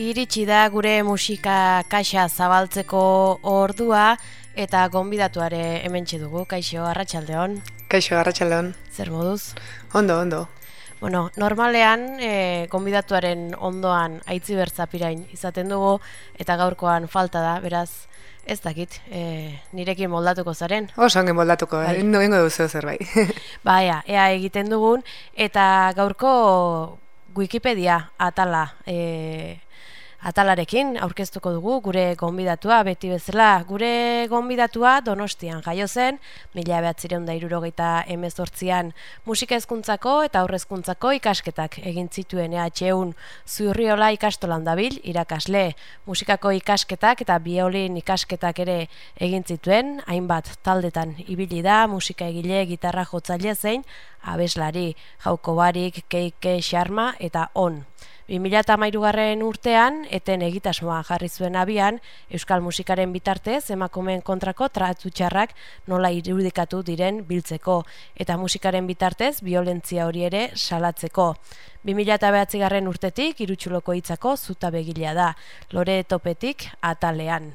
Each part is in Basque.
Iritsi da gure musika kaxa zabaltzeko ordua eta gonbidatuare hementxe dugu, Kaixo Arratsaldeon. Kaixo Arratsaldeon. Zer moduz? Ondo, ondo. Bueno, normalean e, gonbidatuaren ondoan aitzi bertzapirain izaten dugu eta gaurkoan falta da, beraz ez dakit, e, nirekin moldatuko zaren. Oso ongen moldatuko, bai. endo gengo duzu zer bai. Baia, ea egiten dugun eta gaurko Wikipedia atala e, atalarekin aurkeztuko dugu gure gonbidatua beti bezala gure gonbidatua Donostian jaio zen mila behatzireun da irurogeita emezortzian musika hezkuntzako eta aurrezkuntzako ikasketak egin zituen EHUn zurriola ikastolan dabil irakasle. Musikako ikasketak eta biolin ikasketak ere egin zituen. Hainbat taldetan ibili da musika egile gitarra jotzaile zein abeslari. Jauko barik keike xarma eta on 2008 garren urtean, eten egitasmoa jarri zuen abian, Euskal Musikaren bitartez, emakumeen kontrako tratutxarrak nola irudikatu diren biltzeko, eta musikaren bitartez, violentzia hori ere salatzeko. 2008 garren urtetik, irutxuloko hitzako zuta begilea da, lore topetik atalean.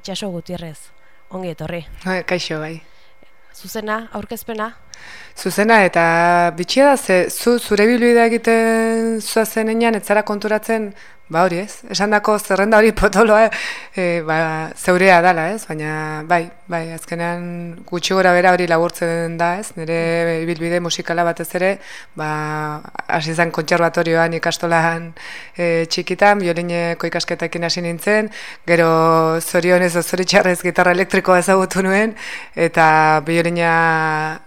Itxaso gutierrez, ongi etorri. Kaixo bai. Zuzena, aurkezpena? Zuzena eta bitxia da, ze, zu, zure bilbidea egiten zuazen enean, ez zara konturatzen? Ba hori ez, esan dako zerrenda hori potoloa e, ba, zeurea dala ez, baina bai, bai, azkenean gutxi gora bera hori laburtzen da ez, nire bilbide musikala batez ere, ba, hasi zen kontserbatorioan ikastolan e, txikitan, biolineko ikasketekin hasi nintzen, gero zorionez zoritxarrez gitarra elektrikoa ezagutu nuen, eta biolina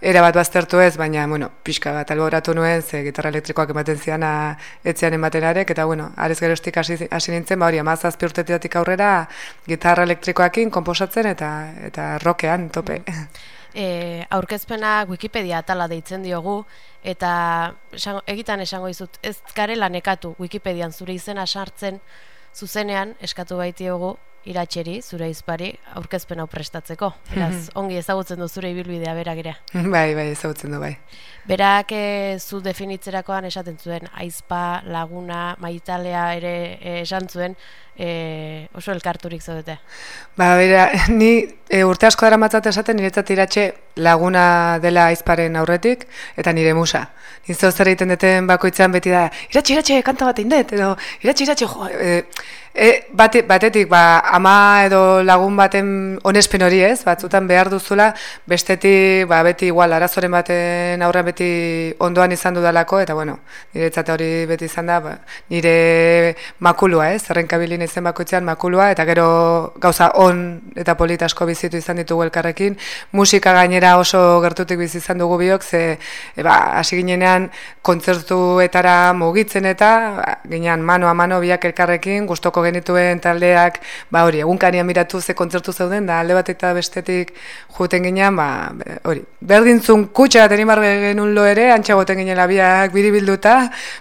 era bat baztertu ez, baina, bueno, pixka bat alboratu nuen, ze gitarra elektrikoak ematen zian etzean ematenarek, eta bueno, arez gero urtetik hasi nintzen, ba hori, amazazpi urtetik aurrera gitarra elektrikoakin komposatzen eta eta rokean tope. E, aurkezpena Wikipedia atala deitzen diogu, eta esango, egitan esango izut, ez garela nekatu Wikipedian zure izena sartzen zuzenean eskatu baitiogu iratxeri, zure izpari, aurkezpen hau prestatzeko. Beraz, mhm. ongi ezagutzen du zure ibilbidea beragira. Bai, bai, ezagutzen du, bai. Berak e, zu definitzerakoan esaten zuen, aizpa, laguna, maitalea ere e, esan zuen, e, oso elkarturik zaudete. Ba, bera, ni e, urte asko dara matzat esaten, niretzat iratxe laguna dela aizparen aurretik, eta nire musa. Nizo zer egiten duten bakoitzean beti da, iratxe, iratxe, kanta bat indet, edo, iratxe, iratxe, jo, e, e, batetik, ba, ama edo lagun baten onespen hori ez, batzutan behar duzula, bestetik, ba, beti igual, arazoren baten aurrean beti ondoan izan dudalako, eta bueno, nire hori beti izan da, ba, nire makulua, ez, zerrenkabilin izen bakoitzean makulua, eta gero gauza on eta polita asko bizitu izan ditugu elkarrekin, musika gainera oso gertutik bizi izan dugu biok, ze, e, ba, hasi ginenean kontzertuetara mugitzen eta, ba, ginean mano a mano biak elkarrekin, gustoko genituen taldeak, ba hori, egunkarian miratu ze kontzertu zeuden, da alde bat eta bestetik juten ginean, ba, hori, berdintzun kutsa tenimarge genuen lo ere, antxagoten ginen labiak biribilduta,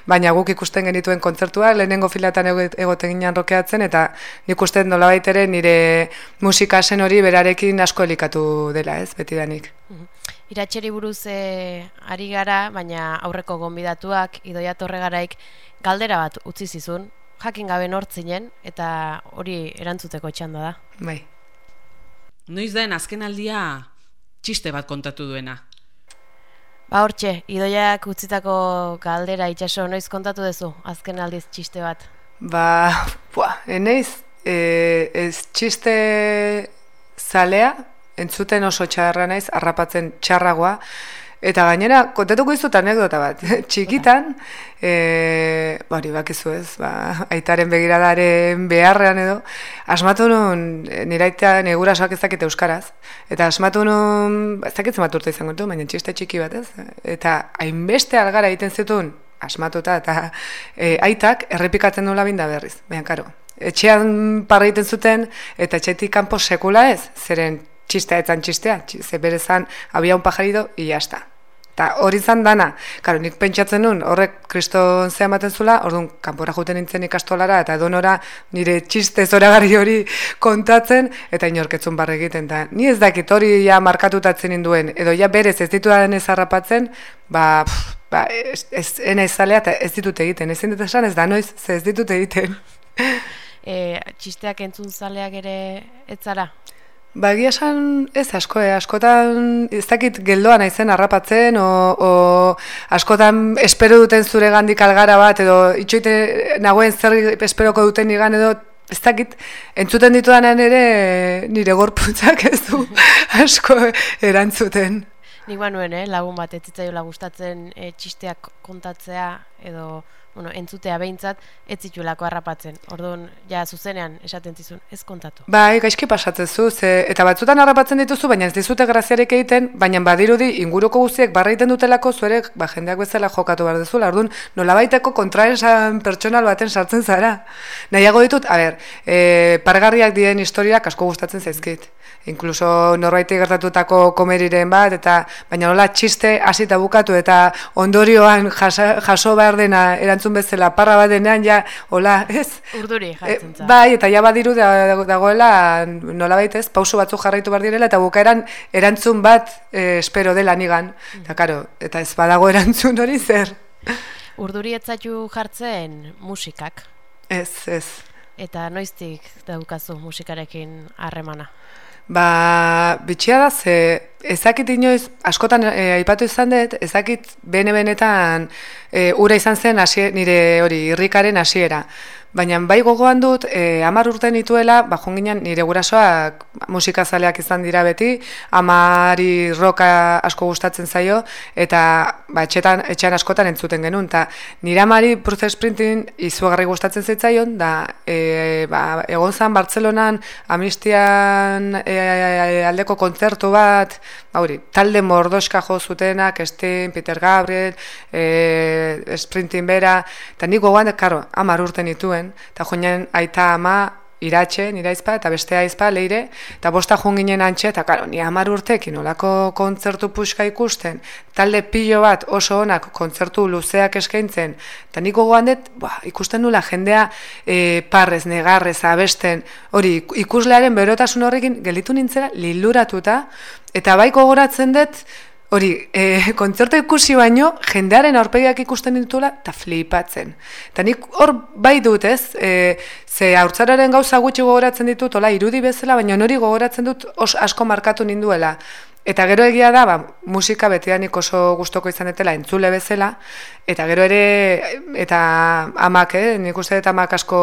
baina guk ikusten genituen kontzertua, lehenengo filatan egoten ginen rokeatzen, eta nik uste nola ere nire musika zen hori berarekin asko elikatu dela ez, beti danik. Mhm. Iratxeri buruz e, ari gara, baina aurreko gonbidatuak, idoia torre garaik, galdera bat utzi zizun, jakin gabe nortzinen, eta hori erantzuteko txanda da. Bai. Noiz den azken aldia txiste bat kontatu duena. Ba hortxe, idoiak utzitako galdera itxaso, noiz kontatu duzu, azken aldiz txiste bat? Ba, bua, eneiz, e, ez txiste zalea, entzuten oso txarra naiz, harrapatzen txarragoa, Eta gainera, kontatuko izut anekdota bat, txikitan, e, bari bakizu ez, ba, aitaren begiradaren beharrean edo, asmatu nun, nire aita negura ezakite euskaraz, eta asmatu nun, ba, ez dakitzen bat urte izango du, baina txiste txiki bat ez, eta hainbeste algara egiten zituen, asmatuta, eta e, aitak errepikatzen nula binda berriz, baina karo, etxean parra egiten zuten, eta etxetik kanpo sekula ez, zeren txistea etzan txistea, ze bere zan, abia un pajarido, i jazta. Ta hori zan dana, karo, nik pentsatzen nun, horrek kriston zea ematen zula, orduan, kanpora juten nintzen ikastolara, eta edonora nire txiste zoragarri hori kontatzen, eta inorketzun barre egiten, da. Ni ez dakit hori ja markatutatzen induen, edo ja berez ez ditu ez harrapatzen, ba, pff, ba ez, ez, ena eta ez ditut egiten, ez dut esan ez da noiz, ez ditut egiten. e, txisteak entzun zaleak ere ez zara? Ba, egia esan ez asko, eh? askotan ez dakit geldoa naizen harrapatzen, o, o askotan espero duten zure gandik algara bat, edo itxoite nagoen zer esperoko duten nigan, edo ez dakit, entzuten ditudanean ere nire gorputzak ez du asko erantzuten. Nik banuen, eh, lagun bat, ez zitzaiola gustatzen e, txisteak kontatzea, edo bueno, entzutea behintzat, ez zituelako harrapatzen. Orduan, ja, zuzenean esaten zizun, ez kontatu. Bai, gaizki pasatzen zu, ze, eta batzutan harrapatzen dituzu, baina ez dizute graziarek egiten, baina badirudi inguruko guztiek barra egiten dutelako, zuerek, ba, jendeak bezala jokatu behar dezula, orduan, nolabaiteko kontraesan pertsonal baten sartzen zara. Nahiago ditut, a ber, e, pargarriak dien historiak asko gustatzen zaizkit inkluso norbaiti gertatutako komeriren bat, eta baina nola txiste hasita bukatu eta ondorioan jaso, behar dena erantzun bezala parra bat denean, ja, hola, ez? Urduri jartzen e, bai, eta ja badiru dagoela nola baita ez, pauso batzu jarraitu behar direla, eta bukaeran erantzun bat e, espero dela nigan. Mm. Eta, karo, eta ez badago erantzun hori zer. Urduri etzatu jartzen musikak. Ez, ez. Eta noiztik daukazu musikarekin harremana? Ba, bitxia da, ze ezakit inoiz, askotan e, aipatu izan dut, ezakit bene-benetan e, ura izan zen asie, nire hori irrikaren hasiera. Baina bai gogoan dut, e, amar urte nituela, ba, junginan nire gurasoak musikazaleak izan dira beti, amari roka asko gustatzen zaio, eta ba, etxetan, etxean askotan entzuten genuen. Ta, nire amari Bruce Sprintin izugarri gustatzen zitzaion, da e, ba, egon zan Bartzelonan amistian e, aldeko kontzertu bat, ba, hori, talde mordoska jo zutenak, Estin, Peter Gabriel, e, Sprintin bera, eta nik gogoan, karo, amar urte nituen, genuen, eta joan aita ama iratxe, nira izpa, eta beste aizpa, leire, eta bosta joan ginen antxe, eta karo, ni amar urtekin olako kontzertu puxka ikusten, talde pilo bat oso onak kontzertu luzeak eskaintzen, eta niko gogoan dut, ba, ikusten nula jendea e, parrez, negarrez, abesten, hori ikuslearen berotasun horrekin gelitu nintzera liluratuta, eta bai gogoratzen dut, Hori, e, kontzertu ikusi baino, jendearen aurpegiak ikusten ditula, eta flipatzen. Eta nik hor bai dut ez, e, ze haurtzararen gauza gutxi gogoratzen ditut, hola, irudi bezala, baina nori gogoratzen dut os, asko markatu ninduela. Eta gero egia da, ba, musika betidanik oso gustoko izan etela entzule bezala, eta gero ere, eta amak, eh, nik uste dut amak asko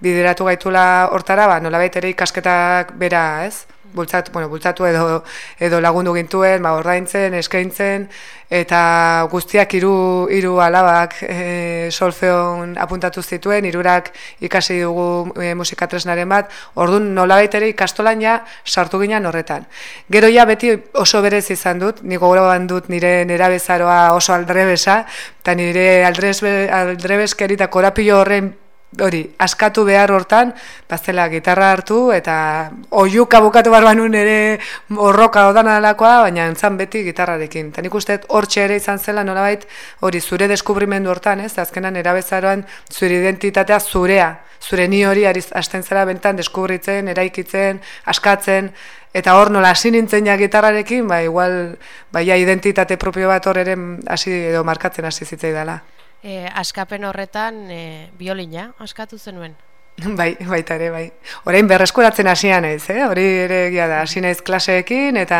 bideratu gaitula hortara, ba, nola ere ikasketak bera, ez? Bultzatu, bueno, bultzatu edo, edo lagundu gintuen, ba, ordaintzen, eskaintzen, eta guztiak hiru hiru alabak e, solfeon apuntatu zituen, hirurak ikasi dugu e, musika tresnaren bat, ordun nolabait ere ikastolan ja sartu ginen horretan. Gero ja beti oso berez izan dut, ni gogoraban dut nire nerabezaroa oso aldrebesa, eta nire aldrebeskeri eta korapio horren hori, askatu behar hortan, bazela gitarra hartu, eta oiuka bukatu barbanun ere horroka odan alakoa, baina entzan beti gitarrarekin. Eta nik uste hor ere izan zela nolabait, hori zure deskubrimendu hortan, ez, azkenan erabezaroan zure identitatea zurea, zure ni hori hasten zela bentan deskubritzen, eraikitzen, askatzen, eta hor nola hasi nintzen ja gitarrarekin, ba, igual, ba, identitate propio bat hor ere hasi edo markatzen hasi zitzei dela e, askapen horretan e, biolina askatu zenuen. Bai, baita ere, bai. Orain berreskuratzen hasian ez, eh? Hori ere egia da, hasi naiz klaseekin eta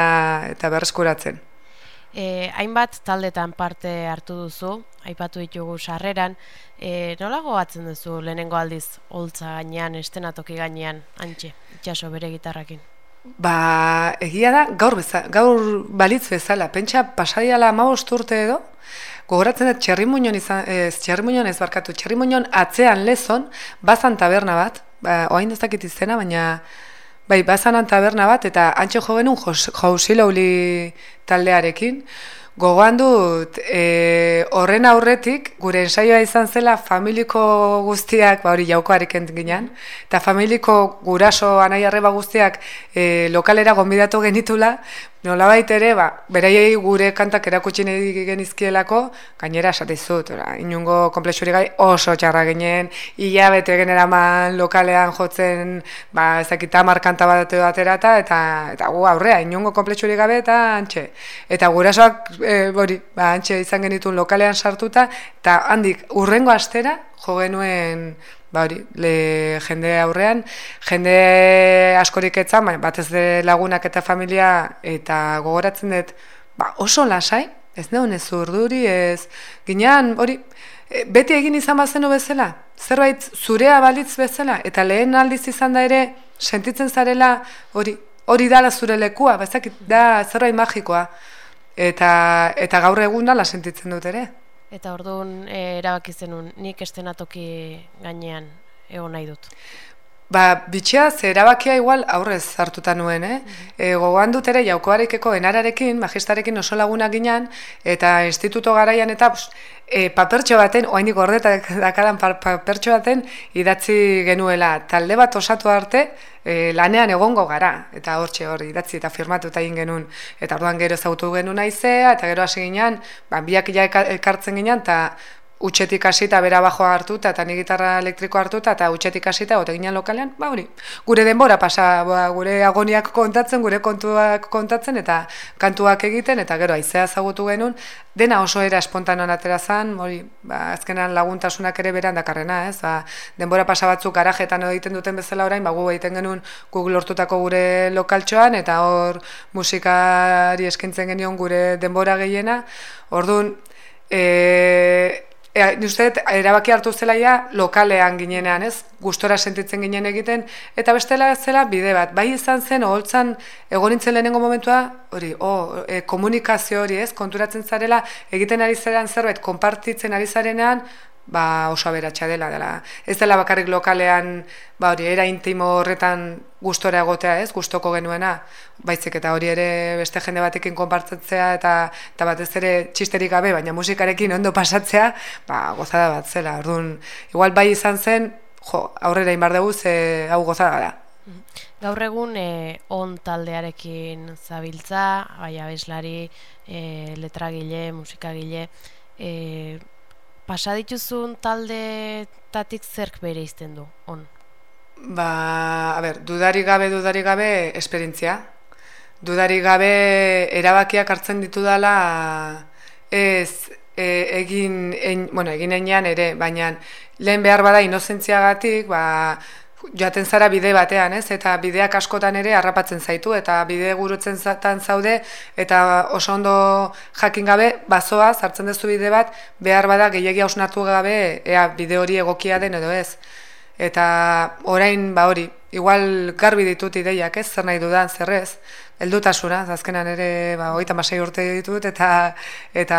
eta berreskuratzen. E, hainbat taldetan parte hartu duzu, aipatu ditugu sarreran, e, nola gogatzen duzu lehenengo aldiz holtza gainean, estenatoki gainean, antxe, itxaso bere gitarrakin? Ba, egia da, gaur, beza, gaur balitz bezala, pentsa pasadiala ma urte edo, Gogoratzen dut txerrimuñon izan, ez, txerrimuñon ez barkatu, txerrimuñon atzean lezon, bazan taberna bat, ba, oain dezakit izena, baina, bai, bazan taberna bat, eta antxo jo genuen jausilauli taldearekin, Gogoan dut, e, horren aurretik, gure ensaioa izan zela familiko guztiak, ba hori jaukoarek ginen, eta familiko guraso anai arreba guztiak e, lokalera gonbidatu genitula, nola ere, ba, beraiei gure kantak erakutsi nahi genizkielako, gainera esatizut, inungo komplexuri gai oso txarra ginen, ia bete generaman lokalean jotzen, ba, ezakita markanta bat atera eta, eta gu aurrea, inungo komplexuri gabe eta antxe. Eta gurasoak e, bori, ba, antxe izan genitun lokalean sartuta, eta handik urrengo astera jo genuen ba hori, le, jende aurrean, jende askorik etzan, ba, batez de lagunak eta familia, eta gogoratzen dut, ba, oso lasai, ez neon ez urduri, ez, ginean, hori, e, beti egin izan bazenu bezala, zerbait zurea balitz bezala, eta lehen aldiz izan da ere, sentitzen zarela, hori, hori dala zure lekua, bezakit, da zerbait magikoa, eta, eta gaur egun dala sentitzen dut ere. Eta orduan e, erabaki zenun, nik estenatoki gainean egon nahi dut. Ba, bitxea, ze erabakia igual aurrez hartuta nuen, eh? E, gogoan dut ere, jaukoarekeko enararekin, magistarekin oso lagunak ginen, eta instituto garaian eta e, papertxo baten, oainik gordetak dakadan papertxo baten, idatzi genuela. Talde bat osatu arte, e, lanean egongo gara, eta hortxe hor idatzi eta firmatu eta egin genuen. Eta orduan gero zautu genuen aizea, eta gero hasi ginen, ba, biak ja ekartzen ginen, eta utxetik hasita bera bajoa hartuta eta ni gitarra elektriko hartuta eta utxetik hasita gote ginen lokalean, ba hori. Gure denbora pasa, ba, gure agoniak kontatzen, gure kontuak kontatzen eta kantuak egiten eta gero aizea zagutu genuen, dena oso era espontanoan atera zan, hori, ba, azkenan laguntasunak ere beran dakarrena, ez? Ba, denbora pasa batzuk garajetan egiten duten bezala orain, ba gu egiten genuen guk lortutako gure lokaltxoan eta hor musikari eskaintzen genion gure denbora gehiena. Orduan, eh E, ni uste, erabaki hartu zela ja, lokalean ginenean, ez? Gustora sentitzen ginen egiten, eta bestela zela bide bat. Bai izan zen, oholtzan, egonintzen lehenengo momentua, hori, oh, e, komunikazio hori, ez? Konturatzen zarela, egiten ari zaren zerbait, konpartitzen ari zarenean, ba oso aberatsa dela dela. Ez dela bakarrik lokalean, ba hori era intimo horretan gustora egotea, ez? Gustoko genuena, baizik eta hori ere beste jende batekin konpartzatzea eta eta batez ere txisterik gabe, baina musikarekin ondo pasatzea, ba gozada bat zela. Orduan, igual bai izan zen, jo, aurrera inbar dugu ze hau gozada da. Gaur egun e, on taldearekin zabiltza, bai abeslari, e, letragile, musikagile, eh pasa dituzun talde tatik zerk bere izten du, on? Ba, a ber, dudari gabe, dudari gabe, esperientzia. Dudari gabe, erabakiak hartzen ditu dela, ez, e, egin, en, bueno, egin enean ere, baina lehen behar bada inozentziagatik, ba, joaten zara bide batean, ez? Eta bideak askotan ere harrapatzen zaitu eta bide gurutzen zatan zaude eta oso ondo jakin gabe bazoa sartzen duzu bide bat behar bada gehiegi hausnartu gabe ea bide hori egokia den edo ez. Eta orain ba hori, igual garbi ditut ideiak, ez? Zer nahi dudan, zer ez? Heldutasuna, azkenan ere ba 36 urte ditut eta eta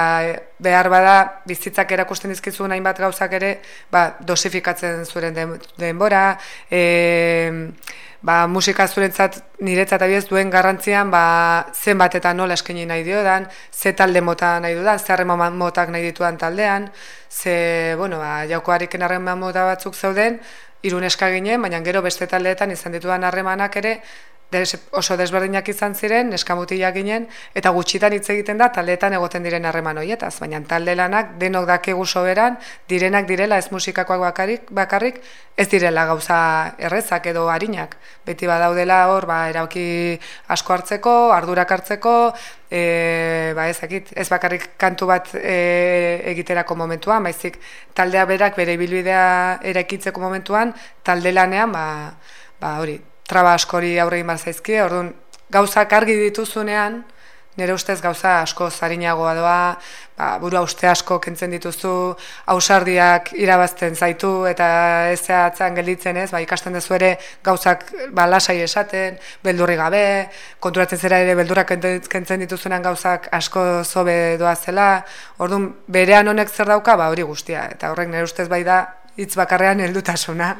behar bada bizitzak erakusten dizkizun hainbat gauzak ere ba dosifikatzen zuren denbora, e, ba, musika zurentzat niretzat abiez duen garrantzian ba zenbat eta nola eskaini nahi diodan, ze talde mota nahi dudan, ze motak nahi dituan taldean, ze bueno, ba jaukoariken harreman mota batzuk zeuden Irun eskaginen, baina gero beste taldeetan izan ditudan harremanak ere des, oso desberdinak izan ziren, neskamutilak ginen, eta gutxitan hitz egiten da, taldeetan egoten diren harreman horietaz, baina talde lanak denok dakegu soberan, direnak direla ez musikakoak bakarrik, bakarrik ez direla gauza errezak edo harinak. Beti badaudela hor, ba, erauki asko hartzeko, ardurak hartzeko, e, ba, ezakit, ez bakarrik kantu bat e, egiterako momentuan, baizik taldea berak bere ibilbidea eraikitzeko momentuan, talde lanean, ba, ba hori, traba askori aurre egin zaizkie, orduan gauzak argi dituzunean, nire ustez gauza asko zarinagoa doa, ba, burua uste asko kentzen dituzu, ausardiak irabazten zaitu eta ez zehatzen gelditzen ez, ba, ikasten dezu ere gauzak ba, lasai esaten, beldurri gabe, konturatzen zera ere beldurrak kentzen dituzunean gauzak asko zobe doa zela, orduan berean honek zer dauka, ba, hori guztia, eta horrek nire ustez bai da hitz bakarrean heldutasuna.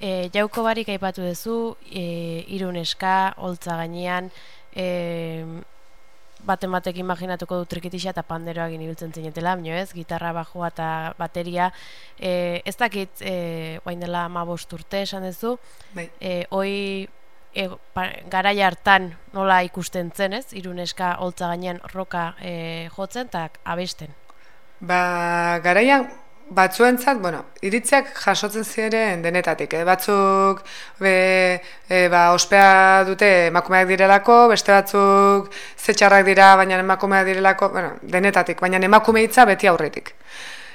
E, jauko barik aipatu duzu, e, iruneska, holtza gainean, e, baten batek imaginatuko du trikitixa eta panderoa gini biltzen zinetela, bineo ez, gitarra, bajua eta bateria. E, ez dakit, e, guain dela ma urte esan duzu, bai. e, oi, e, garai hartan nola ikusten zen ez, iruneska holtza gainean roka e, jotzen eta abesten. Ba, garaian, batzuentzat, bueno, iritziak jasotzen ziren denetatik, eh? batzuk be, e, ba, ospea dute emakumeak direlako, beste batzuk zetxarrak dira, baina emakumeak direlako, bueno, denetatik, baina emakume hitza beti aurretik.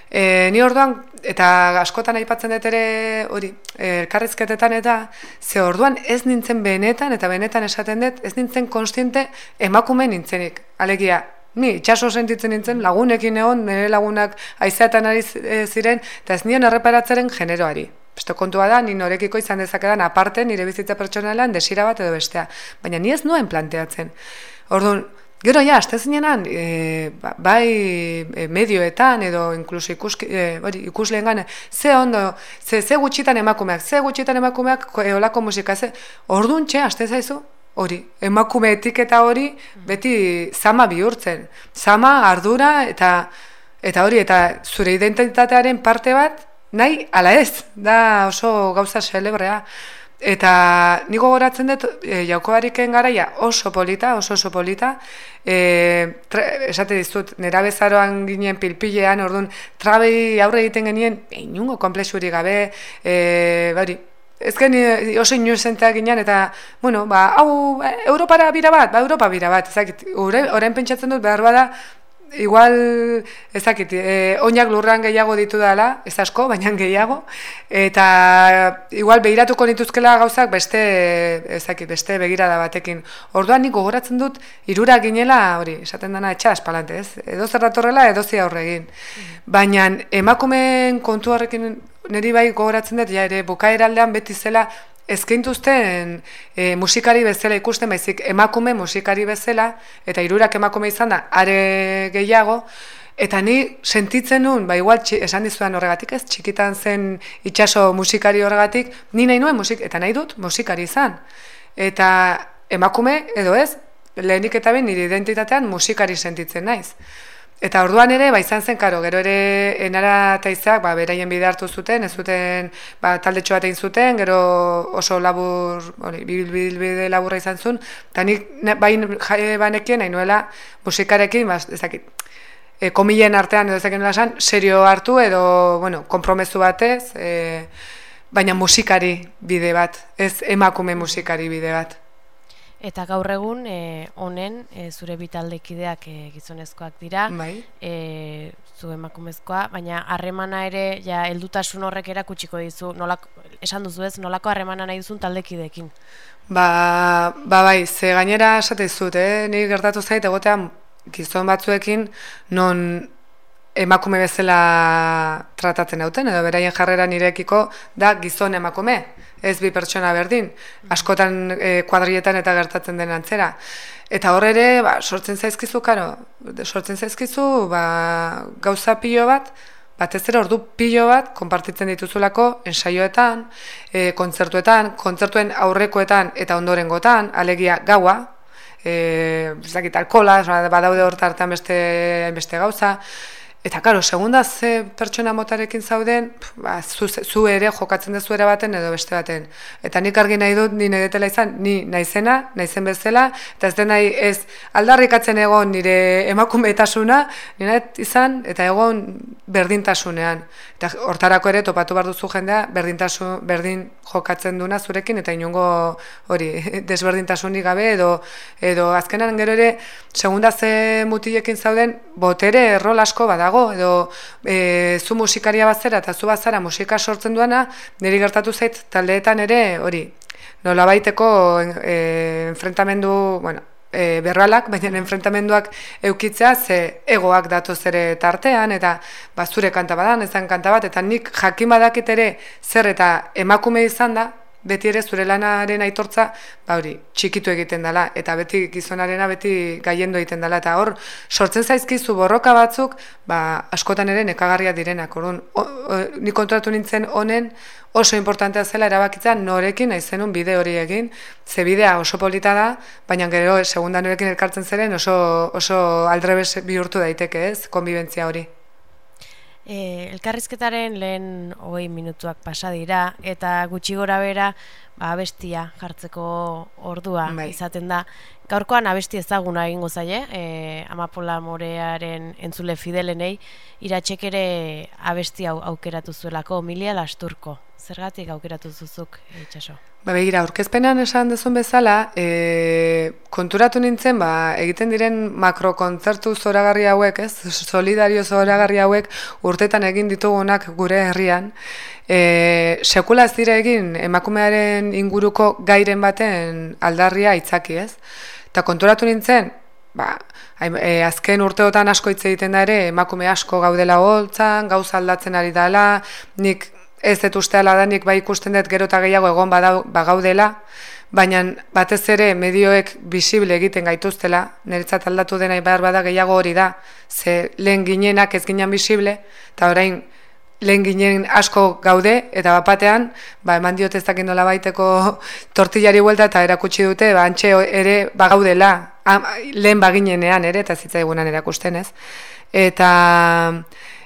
E, ni orduan, eta askotan aipatzen dut ere hori, e, elkarrizketetan eta ze orduan ez nintzen benetan, eta benetan esaten dut, ez nintzen konstiente emakume nintzenik. Alegia, ni itxaso sentitzen nintzen lagunekin egon, nire lagunak aizeatan ari e, ziren, eta ez nion erreparatzeren generoari. Beste kontua da, ni norekiko izan dezakedan aparte nire bizitza pertsonalan desira bat edo bestea. Baina ni ez nuen planteatzen. Orduan, Gero ja, azte zinenan, e, ba, bai e, medioetan edo inkluso ikus, e, ikusleen gane, ze ondo, ze, ze gutxitan emakumeak, ze gutxitan emakumeak eolako musika, ze, orduan txe, azte zaizu, hori, emakume etiketa hori beti zama bihurtzen. Zama, ardura eta eta hori, eta zure identitatearen parte bat, nahi, ala ez, da oso gauza celebrea. Eta niko goratzen dut, e, jaukoariken garaia oso polita, oso oso polita, e, esate dizut, nera bezaroan ginen pilpilean, orduan, trabei aurre egiten genien, inungo komplexuri gabe, e, bari, ez geni oso inusenteak ginen, eta, bueno, ba, hau, Europara bira bat, ba, Europa bira bat, ezakit, orain pentsatzen dut, behar bada, igual ezakit, e, oinak lurran gehiago ditu dela, ez asko, baina gehiago, eta igual behiratuko nituzkela gauzak beste, ezakit, beste begirada batekin. Orduan nik gogoratzen dut, irura ginela, hori, esaten dana etxa espalante, ez? Edo zer datorrela, edo zi aurregin. Baina emakumeen kontu horrekin niri bai gogoratzen dut, ja ere, bukaeraldean beti zela, ezkintuzten e, musikari bezala ikusten baizik emakume musikari bezala eta hirurak emakume izan da are gehiago. Eta ni sentitzen nun ba igual esan dizuan horregatik ez txikitan zen itsaso musikari horregatik ni nahi nuen musik eta nahi dut musikari izan. Eta emakume edo ez lehenik eta ben nire identitatean musikari sentitzen naiz Eta orduan ere, ba, izan zen, karo, gero ere enara eta izak, ba, beraien bide hartu zuten, ez zuten, ba, talde egin zuten, gero oso labur, hori, bide laburra izan zuen, eta nik, bain jai banekien, nahi nuela, musikarekin, ba, ezakit, e, komilen artean, edo ezakit nola esan, serio hartu, edo, bueno, kompromezu batez, e, baina musikari bide bat, ez emakume musikari bide bat. Eta gaur egun e, honen e, zure bitaldekideak e, gizonezkoak dira, bai. e, zu emakumezkoa, baina harremana ere ja heldutasun horrek erakutsiko dizu, nolako, esan duzu ez, nolako harremana nahi duzun taldekideekin? Ba, ba bai, ze gainera esate zut, eh? ni gertatu zait egotean gizon batzuekin non emakume bezala tratatzen dauten edo beraien jarrera nirekiko da gizon emakume, ez bi pertsona berdin, askotan e, kuadrietan eta gertatzen den antzera. Eta hor ere, ba, sortzen zaizkizu, karo, sortzen zaizkizu, ba, gauza pilo bat, batez ere ordu pilo bat, konpartitzen dituzulako, ensaioetan, e, kontzertuetan, kontzertuen aurrekoetan eta ondorengotan, alegia gaua, e, zakit, alkola, badaude hortartan beste, beste gauza, Eta, karo, segunda ze pertsona motarekin zauden, ba, zu, zu ere jokatzen dezu ere baten edo beste baten. Eta nik argi nahi dut, ni nedetela izan, ni naizena, naizen bezala, eta ez den nahi ez aldarrikatzen egon nire emakumeetasuna, nire izan, eta egon berdintasunean. Eta hortarako ere topatu behar duzu jendea, berdintasun, berdin jokatzen duna zurekin, eta inongo hori, desberdintasunik gabe, edo, edo azkenan gero ere, segunda ze mutilekin zauden, botere errol asko bada dago edo e, zu musikaria bazera eta zu bazara musika sortzen duana niri gertatu zait taldeetan ere hori nolabaiteko e, enfrentamendu bueno e, berralak, baina enfrentamenduak eukitzea ze egoak datoz ere tartean, eta ba, zure kanta badan, ezan kanta bat, eta nik jakin badakit ere zer eta emakume izan da, beti ere zure lanaren aitortza, ba hori, txikitu egiten dela eta beti gizonarena beti gaiendo egiten dela eta hor sortzen zaizkizu borroka batzuk, ba askotan ere nekagarria direnak. Orrun, ni kontratu nintzen honen oso importantea zela erabakitza norekin naizenun bide hori egin. Ze bidea oso polita da, baina gero segunda norekin elkartzen zeren oso oso aldrebes bihurtu daiteke, ez? Konbibentzia hori. E, elkarrizketaren lehen hogei minutuak pasa dira eta gutxi gora bera ba, abestia jartzeko ordua Bai. izaten da. Gaurkoan abesti ezaguna egingo zaie, e, Amapola Morearen entzule fidelenei, iratxek ere abesti hau aukeratu zuelako, Milia Lasturko. Zergatik aukeratu zuzuk, itxaso? Ba, begira, aurkezpenan esan dezun bezala, e, konturatu nintzen, ba, egiten diren makrokontzertu zoragarri hauek, ez? Solidario zoragarri hauek urtetan egin ditugunak gure herrian. E, sekula ez dira egin emakumearen inguruko gairen baten aldarria itzaki, ez? Eta konturatu nintzen, ba, e, azken urteotan asko hitz egiten da ere, emakume asko gaudela holtzan, gauza aldatzen ari dela, nik ez dut uste ala da, nik bai ikusten dut gero eta gehiago egon badau, bagaudela, baina batez ere medioek bisible egiten gaituztela, niretzat aldatu dena behar bada gehiago hori da, ze lehen ginenak ez ginen bisible, eta orain lehen ginen asko gaude, eta bapatean, ba, eman diot ez dakit nola baiteko tortillari buelta, eta erakutsi dute, ba, antxe ere bagaudela, lehen baginenean ere, eta zitzaigunan erakusten ez. Eta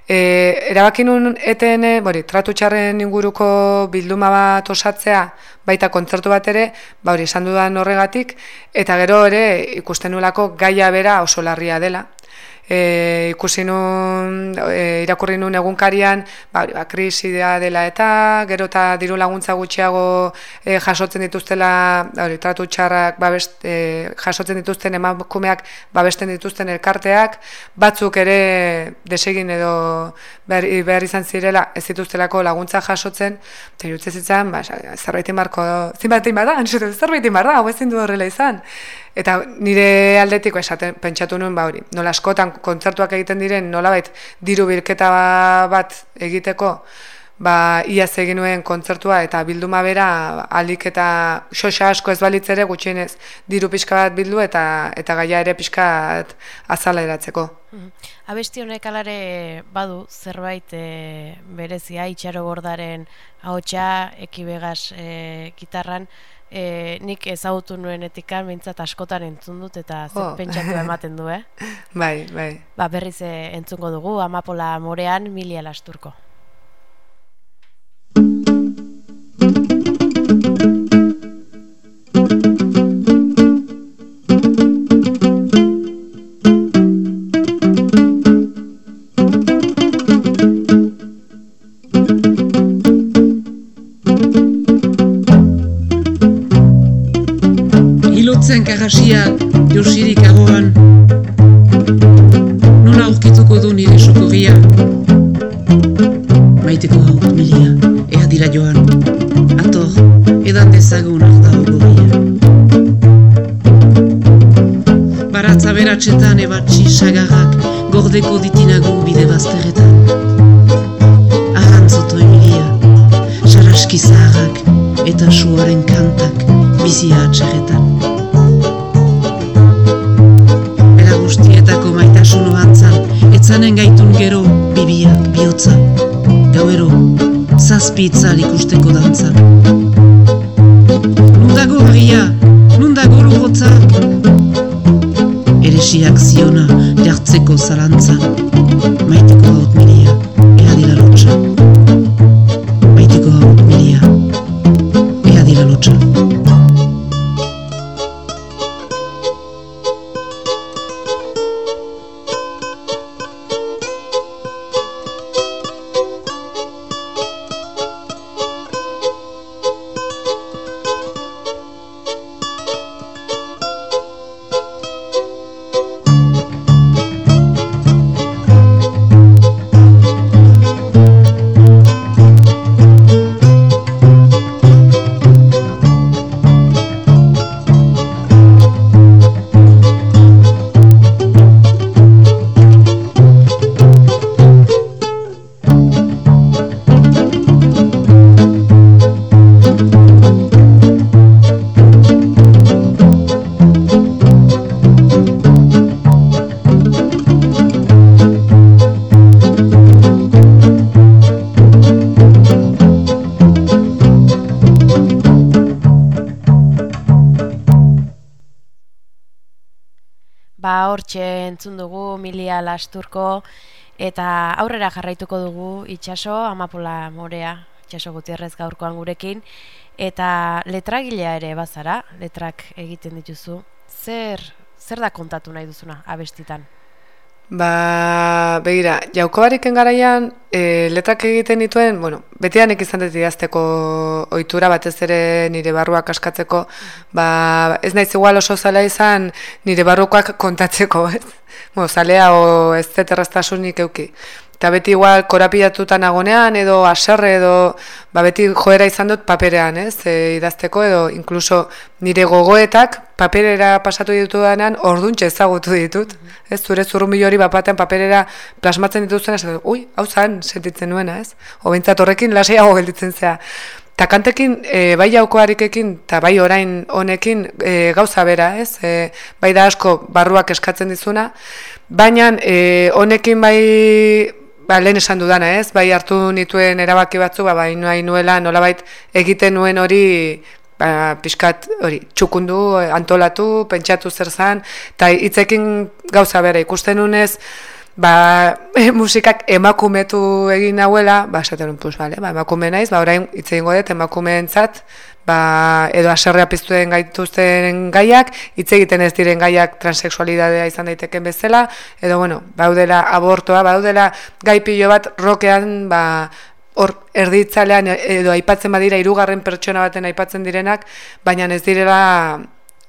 e, erabaki nun eten, bori, tratu txarren inguruko bilduma bat osatzea, baita kontzertu bat ere, ba hori esan dudan horregatik, eta gero ere ikusten nulako gaia bera oso larria dela. E, ikusi nun, e, irakurri nun egunkarian, ba, ba, krisidea dela eta, gero eta diru laguntza gutxiago e, jasotzen dituztela, ba, hori, tratu txarrak babest, e, jasotzen dituzten emakumeak babesten dituzten elkarteak, batzuk ere desegin edo behar, behar izan zirela ez dituztelako laguntza jasotzen, eta irutze zitzan, ba, zerbait marko, zinbat egin bada, zerbait egin da, hau ezin du horrela izan. Eta nire aldetiko esaten pentsatu nuen ba hori. Nola askotan kontzertuak egiten diren nolabait diru bilketa bat egiteko, ba iaz egin nuen kontzertua eta bilduma bera alik eta xoxa asko ez balitz ere gutxienez diru pixka bat bildu eta eta gaia ere pixka azala eratzeko. Abesti honek alare badu zerbait e, berezia itxaro bordaren ahotsa ekibegas e, gitarran e, nik ezagutu nuen etikan behintzat askotan entzun dut eta zer Oh. pentsatu ematen du, eh? Bai, bai. Ba, berriz e, entzungo dugu Amapola Morean Milia Lasturko. Ebatxi sagarrak Gordeko ditinagu Milia Lasturko eta aurrera jarraituko dugu itxaso Amapola Morea. Itxaso Gutierrez gaurkoan gurekin, eta letragilea ere bazara, letrak egiten dituzu. Zer, zer da kontatu nahi duzuna abestitan? Ba, begira, jauko bariken garaian, e, letrak egiten dituen, bueno, betianek izan dut idazteko ohitura batez ere nire barruak askatzeko, ba, ez naiz igual oso zala izan nire barrukoak kontatzeko, ez? Bo, zalea o ez zeterraztasunik euki. Eta beti igual korapilatuta nagonean edo aserre edo ba beti joera izan dut paperean, ez? E, idazteko edo inkluso nire gogoetak paperera pasatu ditu denean orduntxe ezagutu ditut. Ez zure zurrumbil hori bapatean paperera plasmatzen dituzten ez, ui, hau zan sentitzen nuena, ez? Obintzat horrekin lasaiago gelditzen zea. Ta kantekin, e, bai jaukoarikekin, eta bai orain honekin e, gauza bera, ez? E, bai da asko barruak eskatzen dizuna, baina e, honekin bai ba, lehen esan dudana, ez? Bai hartu nituen erabaki batzu, ba, bai nuai nuela nolabait egiten nuen hori ba, pixkat hori txukundu, antolatu, pentsatu zer zan, eta hitzekin gauza bera ikusten nunez, ba, musikak emakumetu egin nauela, ba, esaten puz, bale, ba, emakume naiz, ba, orain hitz egingo dut emakumeentzat, ba, edo aserrea piztuen gaituzten gaiak, hitz egiten ez diren gaiak transexualidadea izan daiteken bezala, edo bueno, baudela abortoa, baudela gai pilo bat rokean, ba, hor erditzalean edo aipatzen badira hirugarren pertsona baten aipatzen direnak, baina ez direla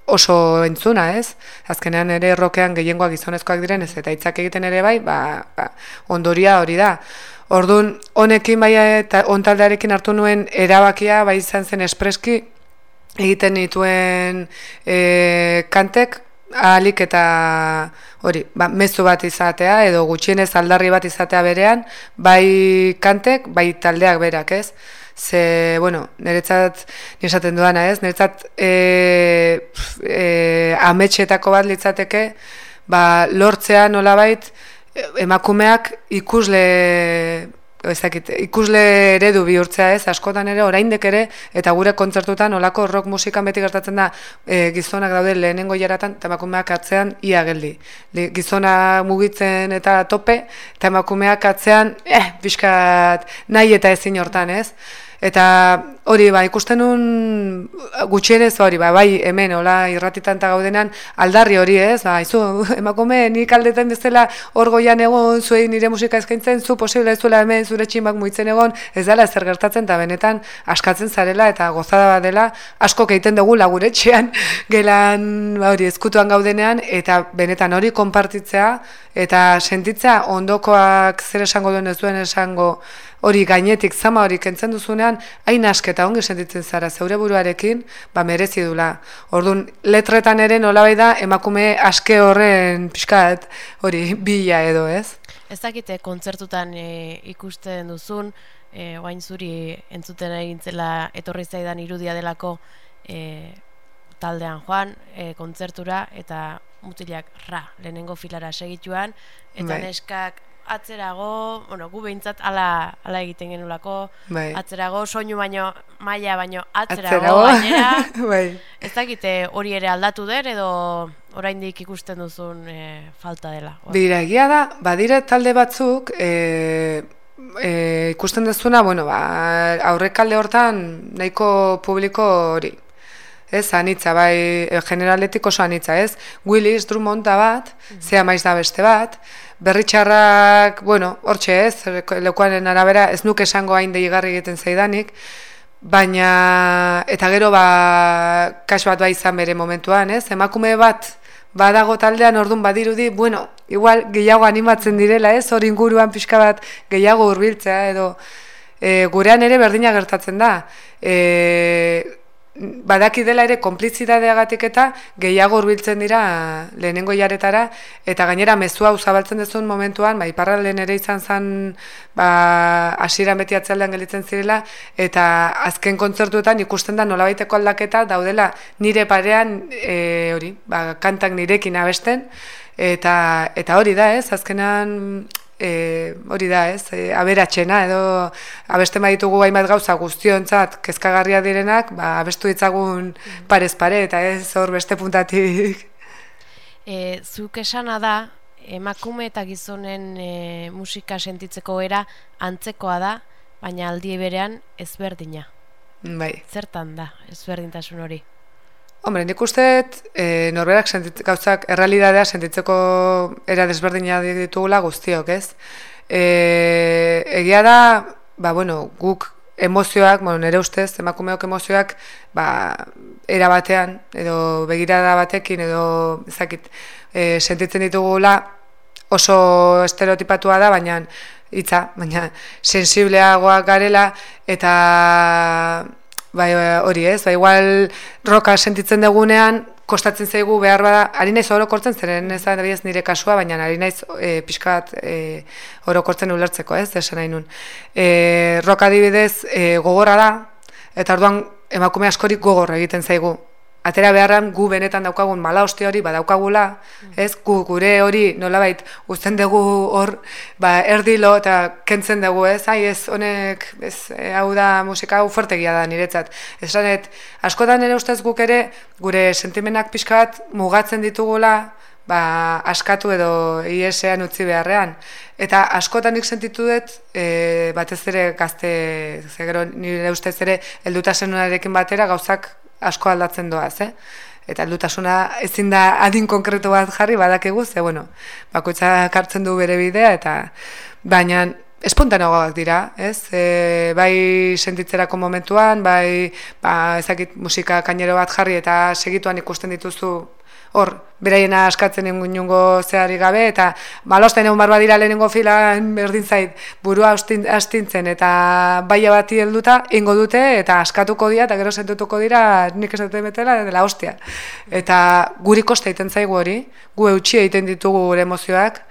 oso entzuna, ez? Azkenean ere rokean gehiengoak gizonezkoak diren ez eta hitzak egiten ere bai, ba, ba ondoria hori da. Orduan, honekin bai eta ontaldearekin hartu nuen erabakia bai izan zen espreski egiten dituen e, kantek ahalik eta hori, ba, mezu bat izatea edo gutxienez aldarri bat izatea berean, bai kantek, bai taldeak berak, ez? Ze, bueno, niretzat, nirezaten duana, ez? Niretzat e, e, ametxetako bat litzateke, ba, lortzea nolabait, emakumeak ikusle ezakit, ikusle eredu bihurtzea ez, askotan ere, oraindek ere, eta gure kontzertutan, olako rock musikan beti gertatzen da, e, gizonak daude lehenengo jaratan, eta emakumeak atzean ia geldi. gizona mugitzen eta tope, eta emakumeak atzean, eh, bizkat nahi eta ezin hortan ez. Eta hori ba, ikusten nun gutxierez hori, ba, bai hemen, hola, irratitan eta gaudenan, aldarri hori ez, ba, izu, emakume, nik aldetan bezala hor goian egon, zuei nire musika eskaintzen, zu posible ez zuela hemen, zure tximak muitzen egon, ez dela zer gertatzen, eta benetan askatzen zarela, eta gozada bat dela, asko keiten dugu laguretxean, gelan, ba, hori, ezkutuan gaudenean, eta benetan hori konpartitzea, eta sentitzea ondokoak zer esango duen ez duen esango, hori gainetik zama hori kentzen duzunean, hain asketa ongi sentitzen zara zeure buruarekin, ba merezi dula. Orduan, letretan ere nolabai da emakume aske horren pixkat hori bila edo, ez? Ez dakite kontzertutan e, ikusten duzun, e, oain zuri entzuten egintzela etorri zaidan irudia delako e, taldean joan, e, kontzertura, eta mutilak ra, lehenengo filara segituan, eta bai. neskak atzerago, bueno, gu behintzat ala, ala egiten genulako, bai. atzerago, soinu baino, maila baino, atzerago, atzerago. bai. ez dakite hori ere aldatu der, edo oraindik ikusten duzun e, falta dela. Bira, egia da, badire talde batzuk, e, e, ikusten duzuna, bueno, ba, aurrekalde hortan, nahiko publiko hori, ez, anitza, bai, generaletik oso anitza, ez, Willis, Drummond da bat, mm. zea maiz da beste bat, berritxarrak, bueno, hortxe ez, lekuaren arabera, ez nuke esango hain deigarri egiten zaidanik, baina, eta gero, ba, kasu bat bai izan bere momentuan, ez, emakume bat, badago taldean ordun badirudi, bueno, igual gehiago animatzen direla, ez, hori inguruan pixka bat gehiago hurbiltzea edo, e, gurean ere berdina gertatzen da, e, badaki dela ere konplizidadeagatik eta gehiago hurbiltzen dira lehenengo jaretara eta gainera mezua hau zabaltzen dezun momentuan ba iparralden ere izan zen ba hasieran beti atzaldean gelitzen zirela eta azken kontzertuetan ikusten da nolabaiteko aldaketa daudela nire parean e, hori ba kantak nirekin abesten eta eta hori da ez? Azkenan e, hori da, ez, e, aberatxena, edo abesten baditugu hainbat gauza guztiontzat kezkagarria direnak, ba, abestu ditzagun parez pare, eta ez hor beste puntatik. E, zuk esana da, emakume eta gizonen e, musika sentitzeko era antzekoa da, baina aldi berean ezberdina. Bai. Zertan da ezberdintasun hori? Hombre, nik uste e, norberak sentit, gauzak errealidadea sentitzeko era desberdina ditugula guztiok, ez? E, egia da, ba, bueno, guk emozioak, bueno, nire ustez, emakumeok emozioak, ba, era batean, edo begirada batekin, edo, ezakit, e, sentitzen ditugula oso estereotipatua da, baina hitza, baina sensibleagoak garela, eta bai, hori ez, bai, igual roka sentitzen dugunean, kostatzen zaigu behar bada, ari naiz orokortzen, zeren ez da nire kasua, baina ari naiz e, pixka bat e, orokortzen ulertzeko, ez, esan nahi nun. E, roka dibidez e, gogorra da, eta orduan emakume askorik gogor egiten zaigu atera beharran gu benetan daukagun mala oste hori badaukagula, ez gu gure hori nolabait uzten dugu hor ba, erdilo eta kentzen dugu, ez? Ai, ez honek ez, e, hau da musika hau fuertegia da niretzat. Esanet, askotan ere ustez guk ere gure sentimenak pixka bat mugatzen ditugula, ba, askatu edo IESean utzi beharrean. Eta askotan nik sentitu dut, e, batez ere gazte, zegero nire ustez ere, eldutasenunarekin batera gauzak asko aldatzen doaz, eh? Eta aldutasuna ezin da adin konkretu bat jarri badakegu, ze, bueno, bakoitza kartzen du bere bidea, eta baina espontanagoak dira, ez? E, bai sentitzerako momentuan, bai ba, ezakit musika kainero bat jarri eta segituan ikusten dituzu hor, beraiena askatzen niongo zehari gabe, eta malosten egun barba dira lehenengo filan berdin zait, burua astintzen, eta baia bati helduta ingo dute, eta askatuko dira, eta gero sentutuko dira, nik esate betela, dela hostia. Eta guri kosta egiten zaigu hori, gu eutxi egiten ditugu gure emozioak,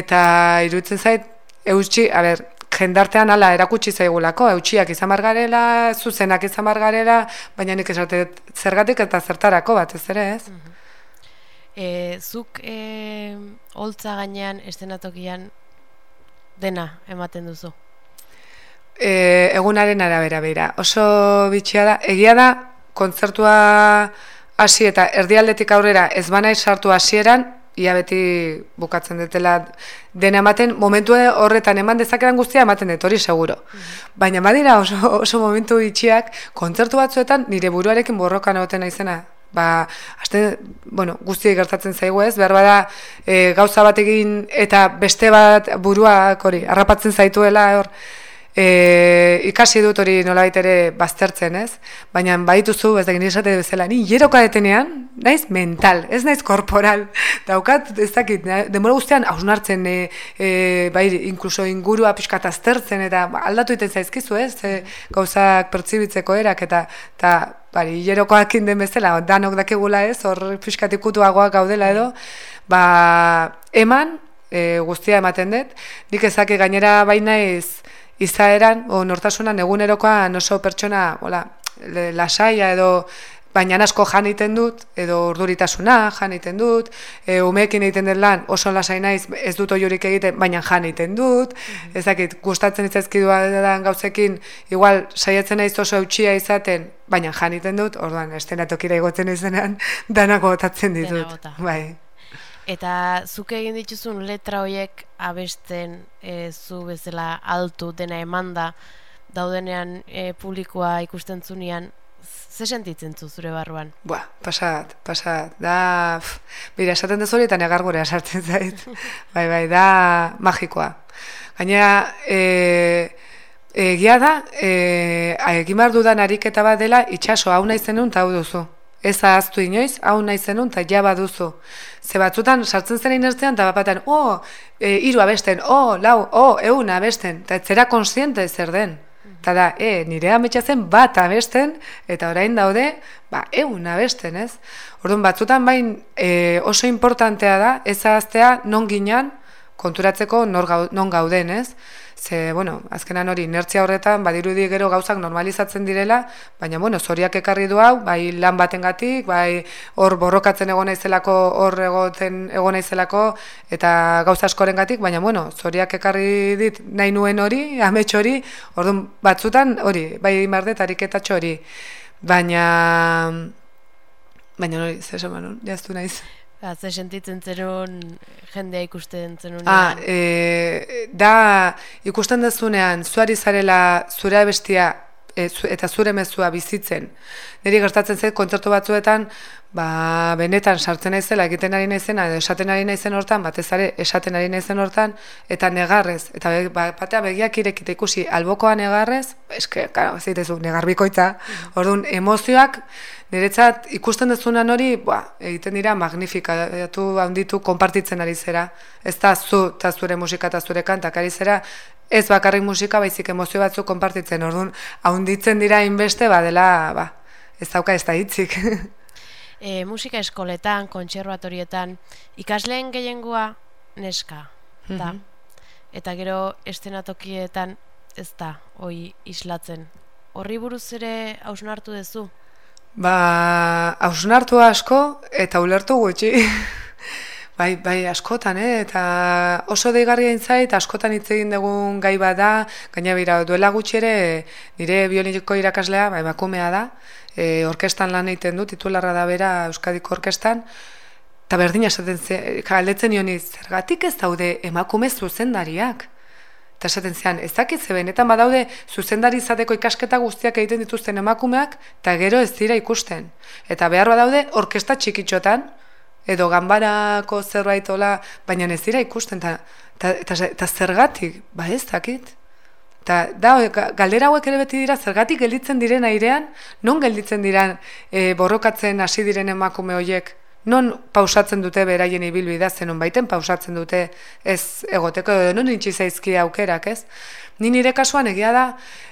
eta iruditzen zait, eutxi, a ber, jendartean ala erakutsi zaigulako, eutxiak izan margarela, zuzenak izan margarela, baina nik esate zergatik eta zertarako bat, ez ere ez? Mhm. E, zuk e, holtza gainean estenatokian dena ematen duzu? E, egunaren arabera beira. Oso bitxia da, egia da, kontzertua hasi eta erdialdetik aurrera ez banaiz sartu hasieran, ia beti bukatzen dutela dena ematen, momentu horretan eman dezakeran guztia ematen dut, hori seguro. Mm Baina badira oso, oso momentu bitxiak, kontzertu batzuetan nire buruarekin borrokan egoten naizena, ba, aste, bueno, guztiek gertatzen zaigu ez, behar bada e, gauza bat egin eta beste bat buruak hori, harrapatzen zaituela hor, e, ikasi dut hori nolabait ere baztertzen ez, baina badituzu ez da esate bezala, ni jeroka detenean, naiz mental, ez naiz korporal, daukat ez dakit, demora guztian hausnartzen, e, e, bai, inkluso ingurua pixkat aztertzen, eta aldatu iten zaizkizu ez, e, gauzak pertsibitzeko erak, eta, eta bari, hilerokoak den bezala, danok dakegula ez, hor fiskatikutuagoak gaudela edo, ba, eman, e, guztia ematen dut, nik ezake gainera baina ez, izaeran, o nortasunan egunerokoan oso pertsona, hola, lasaia edo, baina asko jan egiten dut, edo urduritasuna jan egiten dut, e, umeekin egiten den lan oso lasai naiz ez dut oiurik egiten, baina jan egiten dut, mm ez dakit, gustatzen itzazkidua den gauzekin, igual saiatzen naiz oso eutxia izaten, baina jan egiten dut, orduan, estenatokira igotzen izenean, danako botatzen ditut. Bai. Eta zuke egin dituzun letra horiek abesten e, zu bezala altu dena emanda daudenean e, publikoa ikusten zunean, ze sentitzen zu zure barruan? Ba, pasat, pasat, da, bera, esaten dut hori eta negar gure sartzen zait, bai, bai, da magikoa. Gainera, e, egia da, e, egin behar dudan ariketa bat dela, itxaso, hau nahi zenun, hau duzu. Ez ahaztu inoiz, hau nahi zenun, eta jaba duzu. Ze batzutan, sartzen zen inertzean, eta bapaten, oh, e, iru abesten, oh, lau, oh, eun abesten, eta ez zera konsiente zer den. Eta da, e, nire ametsa bat abesten, eta orain daude, ba, egun abesten, ez? Orduan, batzutan bain e, oso importantea da, ez ahaztea non ginean konturatzeko non gauden, ez? Ze, bueno, azkenan hori, inertzia horretan, badirudi gero gauzak normalizatzen direla, baina, bueno, zoriak ekarri du hau, bai lan batengatik, bai hor borrokatzen egon naizelako, hor egoten egon naizelako, eta gauza askoren gatik, baina, bueno, zoriak ekarri dit nahi nuen hori, amets hori, orduan batzutan, hori, bai mardet, ariketatxo hori, baina, baina hori, zer esan jaztu naiz. Ba, ze sentitzen zenun jendea ikusten zenun. Ah, e, da ikusten dezunean zuari zarela zure bestia e, zu, eta zure mezua bizitzen. Neri gertatzen zait kontzertu batzuetan, ba, benetan sartzen naizela egiten ari naizena edo esaten ari naizen hortan, batez ere esaten ari naizen hortan eta negarrez eta ba, batea begiak irekita ikusi albokoa negarrez, eske, claro, zitezu negarbikoitza. Orduan emozioak Niretzat ikusten dezunan hori, ba, egiten dira magnifikatu handitu konpartitzen ari zera. Ez da zu eta zure musika eta zure kantak ari zera, ez bakarrik musika baizik emozio batzuk konpartitzen. Orduan, handitzen dira inbeste, ba, dela, ba, ez dauka ez da hitzik. e, musika eskoletan, kontserbatorietan, ikasleen gehiengoa neska, da. Mhm. Eta gero estenatokietan ez da, hoi islatzen. Horri buruz ere hausnartu duzu? Ba, hausnartu asko eta ulertu gutxi. bai, bai, askotan, eh? eta oso deigarria intzait, askotan hitz egin dugun gai bat da, gaina bira, duela gutxi ere, nire bioliniko irakaslea, bai, bakumea da, e, orkestan lan egiten du, titularra da bera Euskadiko orkestan, eta berdina esaten ze, galdetzen nioniz, zergatik ez daude emakume zuzendariak? Eta esaten zean, ez dakit ze benetan badaude zuzendari izateko ikasketa guztiak egiten dituzten emakumeak, eta gero ez dira ikusten. Eta behar badaude orkesta txikitxotan, edo ganbarako zerbait ola, baina ez dira ikusten, eta zergatik, ba ez dakit. Eta da, ga- galdera hauek ere beti dira, zergatik gelditzen diren airean, non gelditzen diran e, borrokatzen hasi diren emakume horiek, non pausatzen dute beraien ibilbidea, zenun baiten pausatzen dute ez egoteko, edo non nintxi zaizki aukerak, ez? Ni nire kasuan egia da,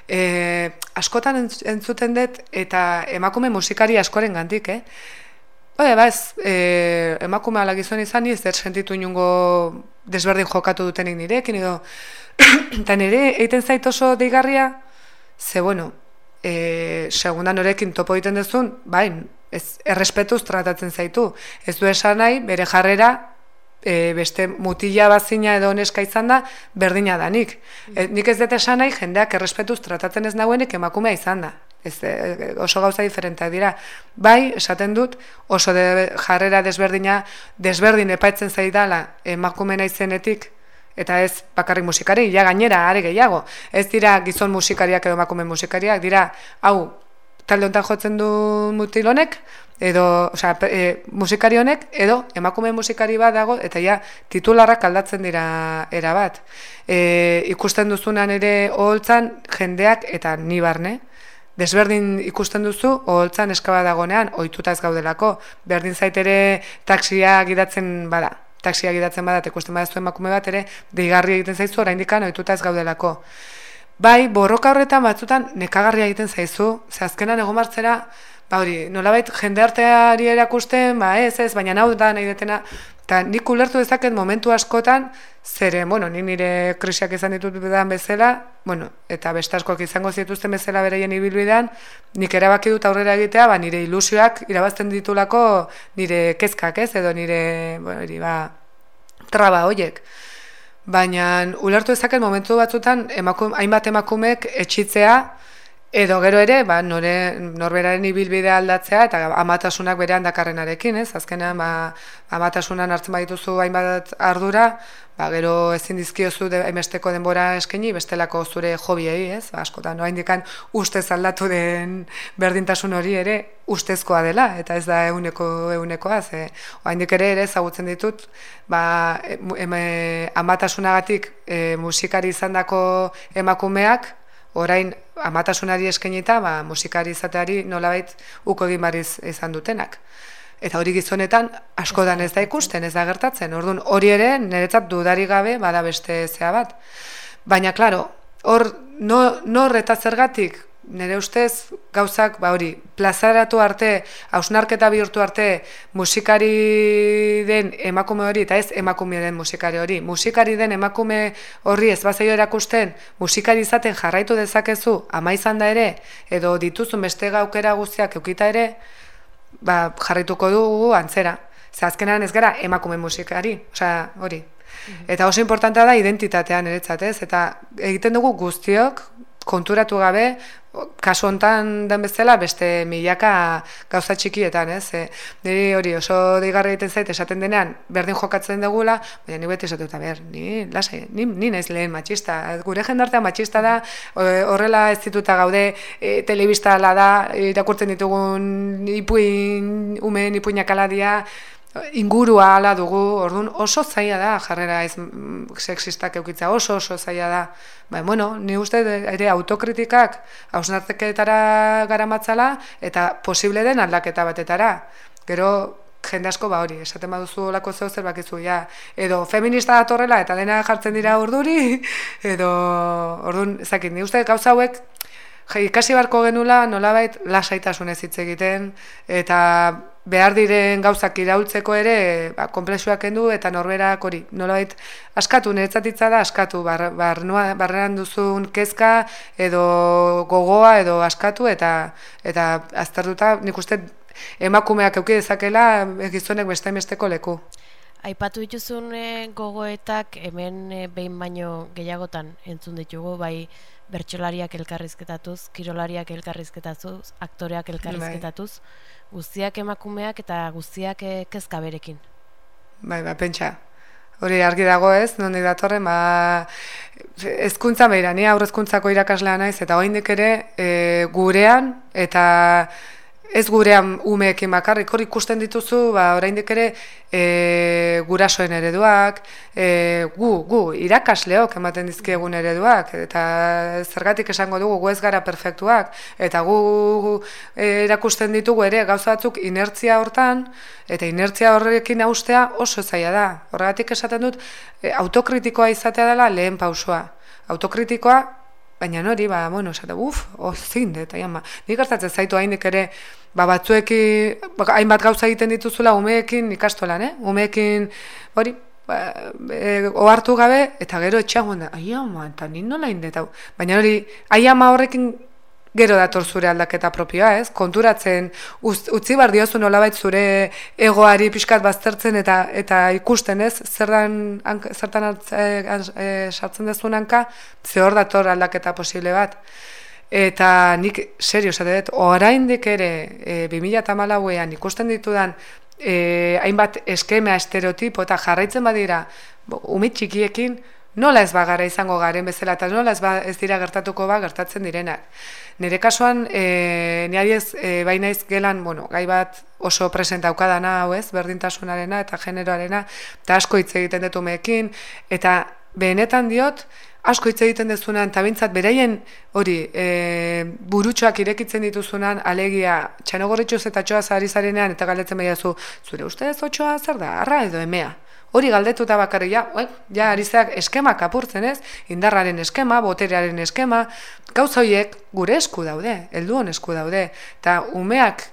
e, askotan entz- entzuten dut, eta emakume musikari askoren gandik, eh? Bai, ba ez, e, emakume ala gizon izan ez zer sentitu inungo desberdin jokatu dutenik nirekin, edo, eta nire egiten zait oso deigarria, ze bueno, e, segunda norekin topo egiten duzun, bai, ez, errespetuz tratatzen zaitu. Ez du esan nahi, bere jarrera, e, beste mutila bazina edo neska izan da, berdina da nik. E, nik ez dut esan nahi, jendeak errespetuz tratatzen ez nagoenik emakumea izan da. Ez, e, oso gauza diferenteak dira. Bai, esaten dut, oso de, jarrera desberdina, desberdin epaitzen zaidala emakumena izenetik, eta ez bakarrik musikari, ja gainera, are gehiago. Ez dira gizon musikariak edo emakume musikariak, dira, hau, talde honetan jotzen du mutilonek, edo, osea, e, musikari honek, edo emakume musikari bat dago, eta ja, titularrak aldatzen dira era bat. E, ikusten duzunan ere oholtzan, jendeak, eta ni barne, desberdin ikusten duzu, oholtzan eskaba dagonean, ohituta ez gaudelako, berdin zaitere taksia gidatzen bada, taksia gidatzen bada, ikusten badazu emakume bat ere, deigarri egiten zaizu, oraindikan ohituta ez gaudelako. Bai, borroka horretan batzutan nekagarria egiten zaizu, ze azkenan egon martzera, ba hori, nolabait jende arteari erakusten, ba ez ez, baina hau da nahi detena, eta nik ulertu dezaket momentu askotan, zere, bueno, ni nire krisiak izan ditut bidan bezala, bueno, eta beste askok izango zituzten bezala beraien ibilbidean, nik erabaki dut aurrera egitea, ba nire ilusioak irabazten ditulako nire kezkak, ez, edo nire, bueno, hori, ba, traba hoiek. Baina ulertu dezaket momentu batzutan emakum, hainbat emakumek etxitzea edo gero ere, ba, nore, norberaren ibilbidea aldatzea eta amatasunak berean dakarrenarekin, ez? Azkenean, ba, amatasunan hartzen badituzu hainbat ardura, ba, gero ezin dizkiozu de, hainbesteko denbora eskaini bestelako zure hobiei, ez? Ba, askotan, oraindikan ustez aldatu den berdintasun hori ere ustezkoa dela, eta ez da euneko eunekoa, ze oraindik ere ere ezagutzen ditut, ba, em, em, amatasunagatik e, musikari izandako emakumeak, orain amatasunari eskainita, ba, musikari izateari nolabait uko egin bariz izan dutenak. Eta hori gizonetan askodan ez da ikusten, ez da gertatzen. Orduan hori ere niretzat dudari gabe bada beste zea bat. Baina claro, hor no, nor eta zergatik nire ustez gauzak ba hori plazaratu arte, hausnarketa bihurtu arte musikari den emakume hori eta ez emakume den musikari hori. Musikari den emakume horri ez bazaio erakusten, musikari izaten jarraitu dezakezu ama izan da ere edo dituzun beste gaukera guztiak eukita ere, ba, jarrituko dugu antzera. Ze azkenan ez gara emakume musikari, osea, hori. Eta oso importantea da identitatean niretzat, ez? Eta egiten dugu guztiok konturatu gabe, kasu hontan den bezala beste milaka gauza txikietan, ez? E, niri hori oso deigarri egiten zait esaten denean berdin jokatzen degula, baina ni beti esatu eta ber, ni lasai, ni, ni naiz lehen matxista. Gure jendartea matxista da, horrela ez dituta gaude e, telebista da, irakurtzen ditugun ipuin, umen ipuinak aladia, ingurua ala dugu, orduan oso zaila da jarrera ez mm, sexistak eukitza, oso oso zaila da. Ba, bueno, ni uste ere autokritikak hausnarteketara gara matzala eta posible den aldaketa batetara. Gero jende asko ba hori, esaten baduzu olako zeu zer bakizu, ja, edo feminista datorrela eta dena jartzen dira urduri, edo, orduan, ezakit, ni uste gauza hauek ikasi barko genula nolabait lasaitasunez hitz egiten eta behar diren gauzak iraultzeko ere ba, komplexuak endu eta norberak hori nolabait askatu niretzatitza da askatu bar, barreran duzun kezka edo gogoa edo askatu eta eta aztertuta nik uste emakumeak euki dezakela gizonek beste besteko leku. Aipatu dituzun e, gogoetak hemen e, behin baino gehiagotan entzun ditugu bai bertsolariak elkarrizketatuz, kirolariak elkarrizketatuz, aktoreak elkarrizketatuz, bai. Guztiak emakumeak eta guztiak eh, kezka berekin. Bai, ba, pentsa. Hori argi dago ez, nondi datorren, ba, ezkuntza behira, ni aurrezkuntzako irakaslea naiz, eta oindik ere e, gurean, eta ez gurean umeekin bakarrik hor ikusten dituzu ba oraindik ere e, gurasoen ereduak e, gu gu irakasleok ematen dizkiegun ereduak eta zergatik esango dugu gu ez gara perfektuak eta gu e, erakusten ditugu ere gauza batzuk inertzia hortan eta inertzia horrekin austea oso zaila da. Horregatik esaten dut e, autokritikoa izatea dela lehen pausoa autokritikoa Baina hori, ba, bueno, esate, uf, ozin, eta jama. Nik hartatzen zaitu haindik ere, ba, batzuekin, ba, hainbat gauza egiten dituzula umeekin ikastolan, eh? Umeekin, hori, ba, e, ohartu gabe, eta gero etxeagoen da, ai ama, eta nin nola indetau. Baina hori, ai ama horrekin gero dator zure aldaketa propioa, ez? Konturatzen utzi bar diozu nolabait zure egoari pixkat baztertzen eta eta ikusten, ez? Zerdan zertan e, sartzen dezun hanka, ze hor dator aldaketa posible bat. Eta nik serio esate dut, oraindik ere e, 2014ean ikusten ditudan e, hainbat eskema estereotipo eta jarraitzen badira umit txikiekin nola ez bagara izango garen bezala eta nola ez, ba, ez dira gertatuko ba gertatzen direnak. Nire kasuan, e, nire ez, e, bainaiz gelan, bueno, gai bat oso presenta aukadana hau ez, berdintasunarena eta generoarena, eta asko hitz egiten detu meekin, eta benetan diot, asko hitz egiten dezunan, eta bintzat, beraien hori, e, burutxoak irekitzen dituzunan, alegia, txanogorritxuz eta txoa zari zarenean, eta galdetzen behiazu, zure ustez otxoa zer da, arra edo emea. Hori galdetuta bakarri, ja, oi, ja arizeak eskema kapurtzen ez, indarraren eskema, boterearen eskema, gauza horiek gure esku daude, helduon esku daude, eta umeak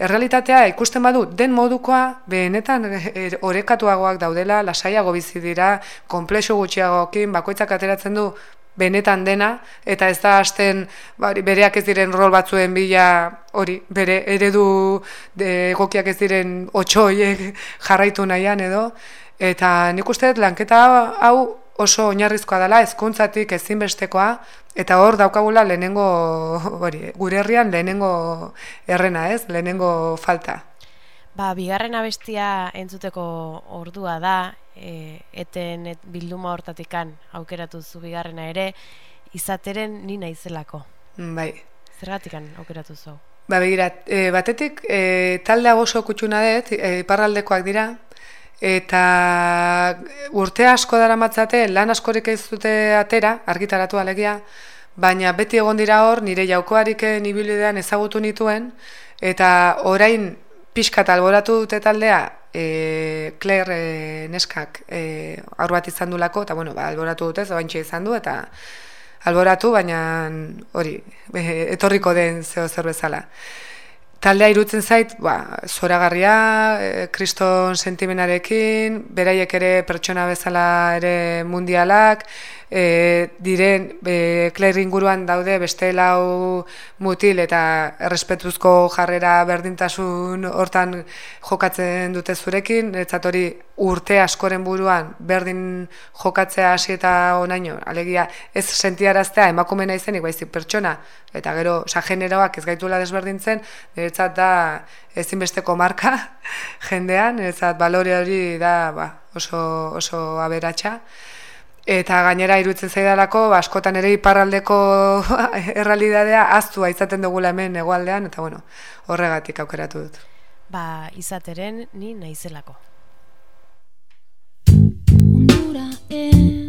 errealitatea ikusten badu den modukoa, behenetan er, orekatuagoak daudela, lasaiago bizi dira, komplexu gutxiagokin, bakoitzak ateratzen du benetan dena, eta ez da hasten bari, bereak ez diren rol batzuen bila hori, bere eredu egokiak ez diren otxoiek jarraitu nahian edo, Eta nik uste dut lanketa hau oso oinarrizkoa dela hezkuntzatik ezinbestekoa eta hor daukagula lehenengo hori, gure herrian lehenengo errena, ez? Lehenengo falta. Ba, bigarren abestia entzuteko ordua da, e, eten et bilduma hortatikan aukeratu zu bigarrena ere, izateren ni naizelako. Bai. Zergatikan aukeratu zu? Ba, begira, e, batetik, e, talde oso kutsuna dut, e, parraldekoak dira, eta urte asko dara matzate, lan askorik ez dute atera, argitaratu alegia, baina beti egon dira hor, nire jaukoarik nibilidean ezagutu nituen, eta orain pixkat alboratu dute taldea, e, Claire e, neskak e, aur bat izan du eta bueno, ba, alboratu dute, zoaintxe izan du, eta alboratu, baina hori, e, etorriko den zeo zer bezala. Taldea irutzen zait, ba, zoragarria, e, kriston sentimenarekin, beraiek ere pertsona bezala ere mundialak, e, diren e, Claire inguruan daude beste lau mutil eta errespetuzko jarrera berdintasun hortan jokatzen dute zurekin, etzat hori urte askoren buruan berdin jokatzea hasi eta onaino, alegia ez sentiaraztea emakumena izenik baizik pertsona, eta gero, oza, generoak ez gaitula desberdintzen, niretzat da ezinbesteko marka jendean, niretzat balore hori da ba, oso, oso aberatsa. Eta gainera irutzen zaidalako, ba, askotan ere iparraldeko errealidadea aztua izaten dugula hemen egualdean, eta bueno, horregatik aukeratu dut. Ba, izateren ni naizelako. Hondura emazte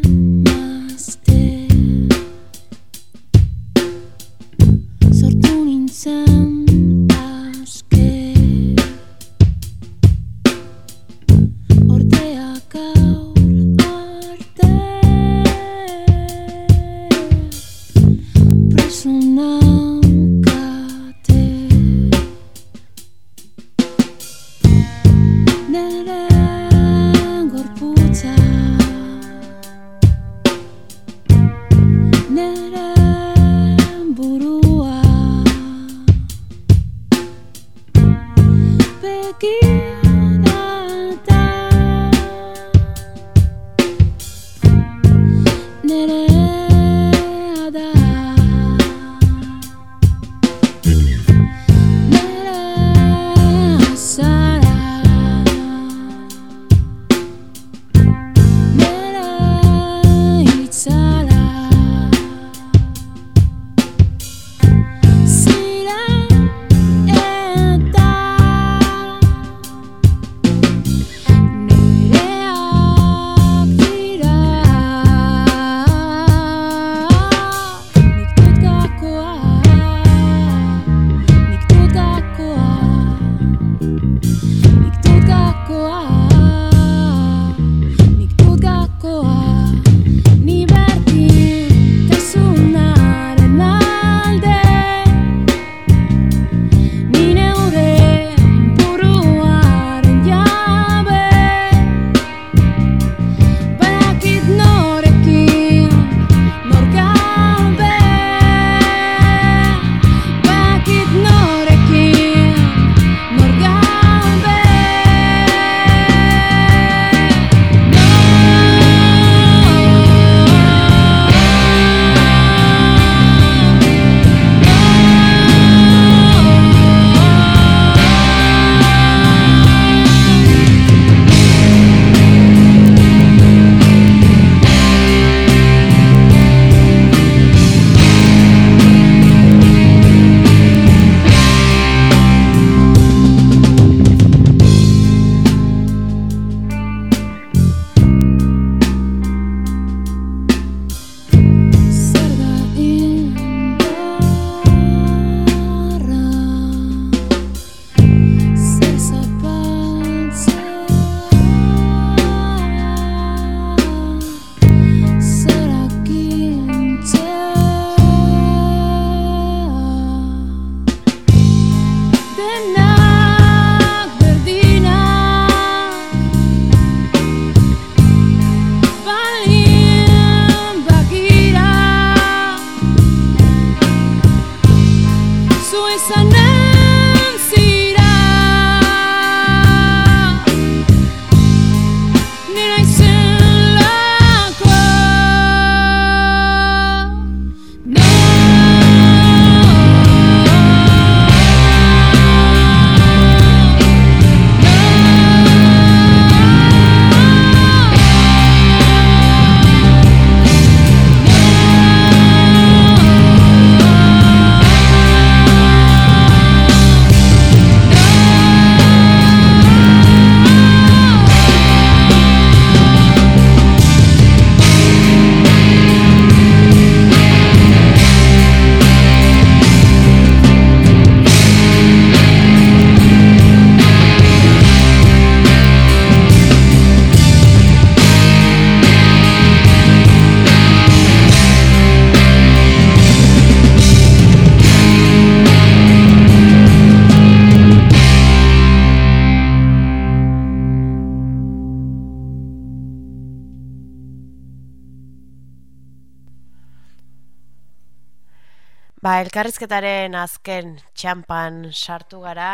Ba, elkarrizketaren azken txampan sartu gara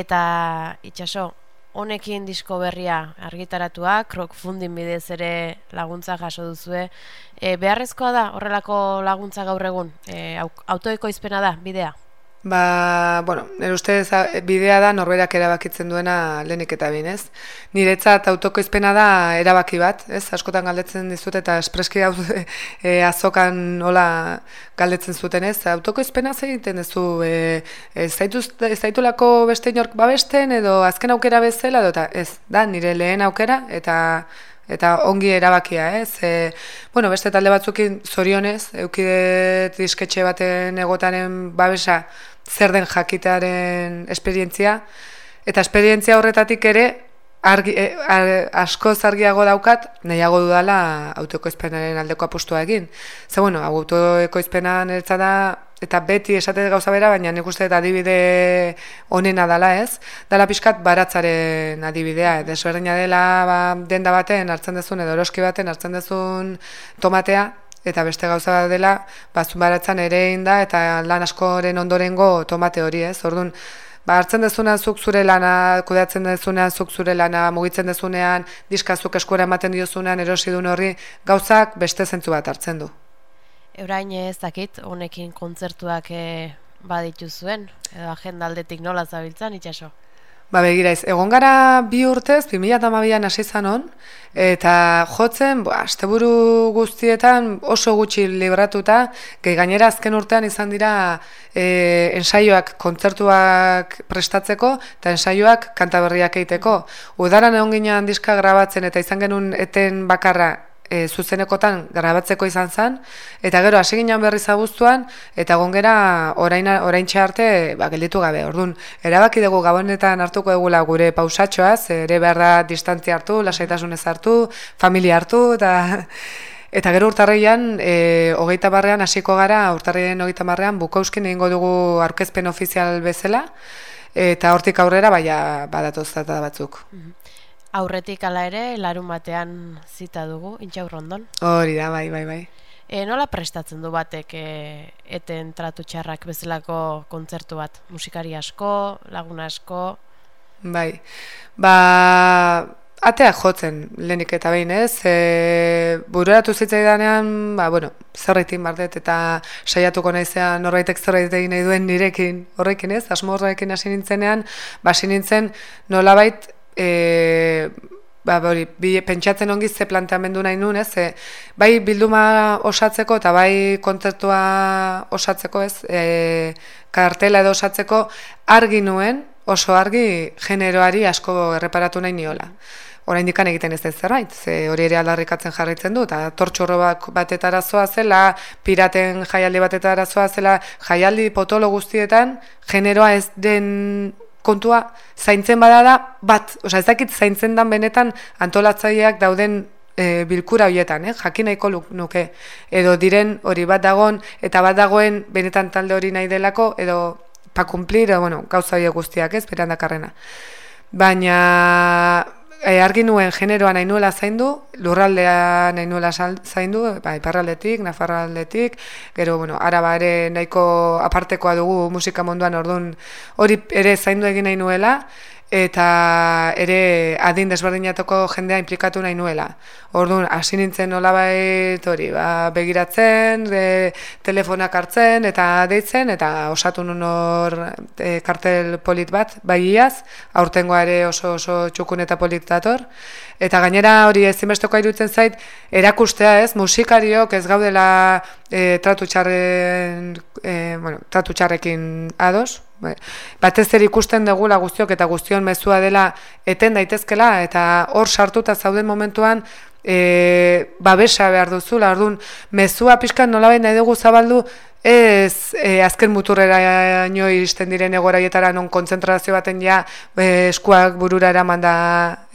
eta itxaso, honekin disko berria argitaratua, crowdfunding bidez ere laguntza jaso duzue. E, beharrezkoa da horrelako laguntza gaur egun? E, au- autoekoizpena da, bidea? Ba, bueno, nire ustez bidea da norberak erabakitzen duena lehenik eta behin, ez? Niretzat autokoizpena da erabaki bat, ez? Askotan galdetzen dizut eta espreski hau e, azokan hola galdetzen zuten, ez? Autokoizpena zer egiten duzu, e, ez zaituz, ez zaitulako beste inork babesten edo azken aukera bezala, edo eta ez, da, nire lehen aukera eta eta ongi erabakia, ez? E, bueno, beste talde batzukin zorionez, eukidet disketxe baten egotaren babesa zer den jakitearen esperientzia, eta esperientzia horretatik ere argi, e, ar- askoz argiago daukat, nahiago dudala autoekoizpenaren aldeko apustua egin. Ze, bueno, autoekoizpena niretzat da, eta beti esate gauza bera, baina nik uste dut adibide onena dala ez, dala pixkat baratzaren adibidea, desberdina dela ba, denda baten hartzen dezun edo eroski baten hartzen dezun tomatea, eta beste gauza bat dela, bazun baratzan ere da eta lan askoren ondorengo tomate hori ez, orduan, Ba, hartzen dezunean zuk zure lana, kudeatzen dezunean zuk zure lana, mugitzen dezunean, diska zuk eskuera ematen diozunean, erosi duen horri, gauzak beste zentzu bat hartzen du. Eurain ez dakit, honekin kontzertuak e, baditu zuen, edo agenda aldetik nola zabiltzan, itxaso? Ba, begira ez, egon gara bi urtez, 2008an hasi zanon, eta jotzen, bo, asteburu guztietan oso gutxi libratuta, gehi gainera azken urtean izan dira e, ensaioak, kontzertuak prestatzeko, eta ensaioak kantaberriak egiteko. Udaran egon ginean diska grabatzen, eta izan genuen eten bakarra e, zuzenekotan grabatzeko izan zen, eta gero hasi ginen berriz abuztuan, eta gongera orain, orain arte ba, gelditu gabe. Orduan, erabaki dugu gabonetan hartuko egula gure pausatxoaz, ere behar da distantzia hartu, lasaitasunez hartu, familia hartu, eta... Eta gero urtarreian, e, hogeita barrean hasiko gara, urtarreien hogeita barrean, bukauskin egingo dugu aurkezpen ofizial bezala, eta hortik aurrera baina badatoz data batzuk. Aurretik ala ere, larun batean zita dugu, intxaurrondon. Hori da, bai, bai, bai. E, nola prestatzen du batek e, eten tratu txarrak bezalako kontzertu bat? Musikari asko, lagun asko, Bai, ba, atea jotzen lehenik eta behin ez, e, bururatu zitzaidanean, ba, bueno, zerbait egin bardet eta saiatuko naizean norbaitek zerbait egin nahi duen nirekin horrekin ez, asmo horrekin hasi nintzenean, ba, hasi nintzen nolabait, e, ba, hori, pentsatzen ongi ze planteamendu nahi nuen, ez, e, bai bilduma osatzeko eta bai kontzertua osatzeko, ez, e, kartela edo osatzeko argi nuen, oso argi generoari asko erreparatu nahi niola. Orain dikan egiten ez den zerbait, ze hori ere aldarrikatzen jarraitzen du, eta tortxorro batetara zoa zela, piraten jaialdi batetara zoa zela, jaialdi potolo guztietan, generoa ez den kontua zaintzen bada da bat, osea ez dakit zaintzen dan benetan antolatzaileak dauden e, bilkura hoietan, eh? jakin nahiko nuke, edo diren hori bat dagon, eta bat dagoen benetan talde hori nahi delako, edo pa kumplir, edo, bueno, gauza horiek guztiak ez, beran dakarrena. Baina e, argi nuen generoa nahi nuela zaindu, lurraldea nahi nuela zaindu, ba, iparraldetik, nafarraldetik, gero, bueno, araba ere nahiko apartekoa dugu musika munduan orduan hori ere zaindu egin nahi nuela, eta ere adin desberdinatoko jendea implikatu nahi nuela. Orduan, hasi nintzen nolabait hori, ba, begiratzen, de, telefonak hartzen, eta deitzen, eta osatu nun hor e, kartel polit bat, bai iaz, aurtengoa ere oso oso txukun eta polit dator. Eta gainera hori ezinbesteko iruditzen zait, erakustea ez, musikariok ez gaudela e, tratu txarren, e, bueno, tratu txarrekin ados, Bai. batez ere ikusten degula guztiok eta guztion mezua dela eten daitezkela eta hor sartuta zauden momentuan e, babesa behar duzula, orduan mezua pixkan nolabait nahi dugu zabaldu ez e, azken muturrera nio iristen diren egoraietara non kontzentrazio baten ja e, eskuak burura eraman da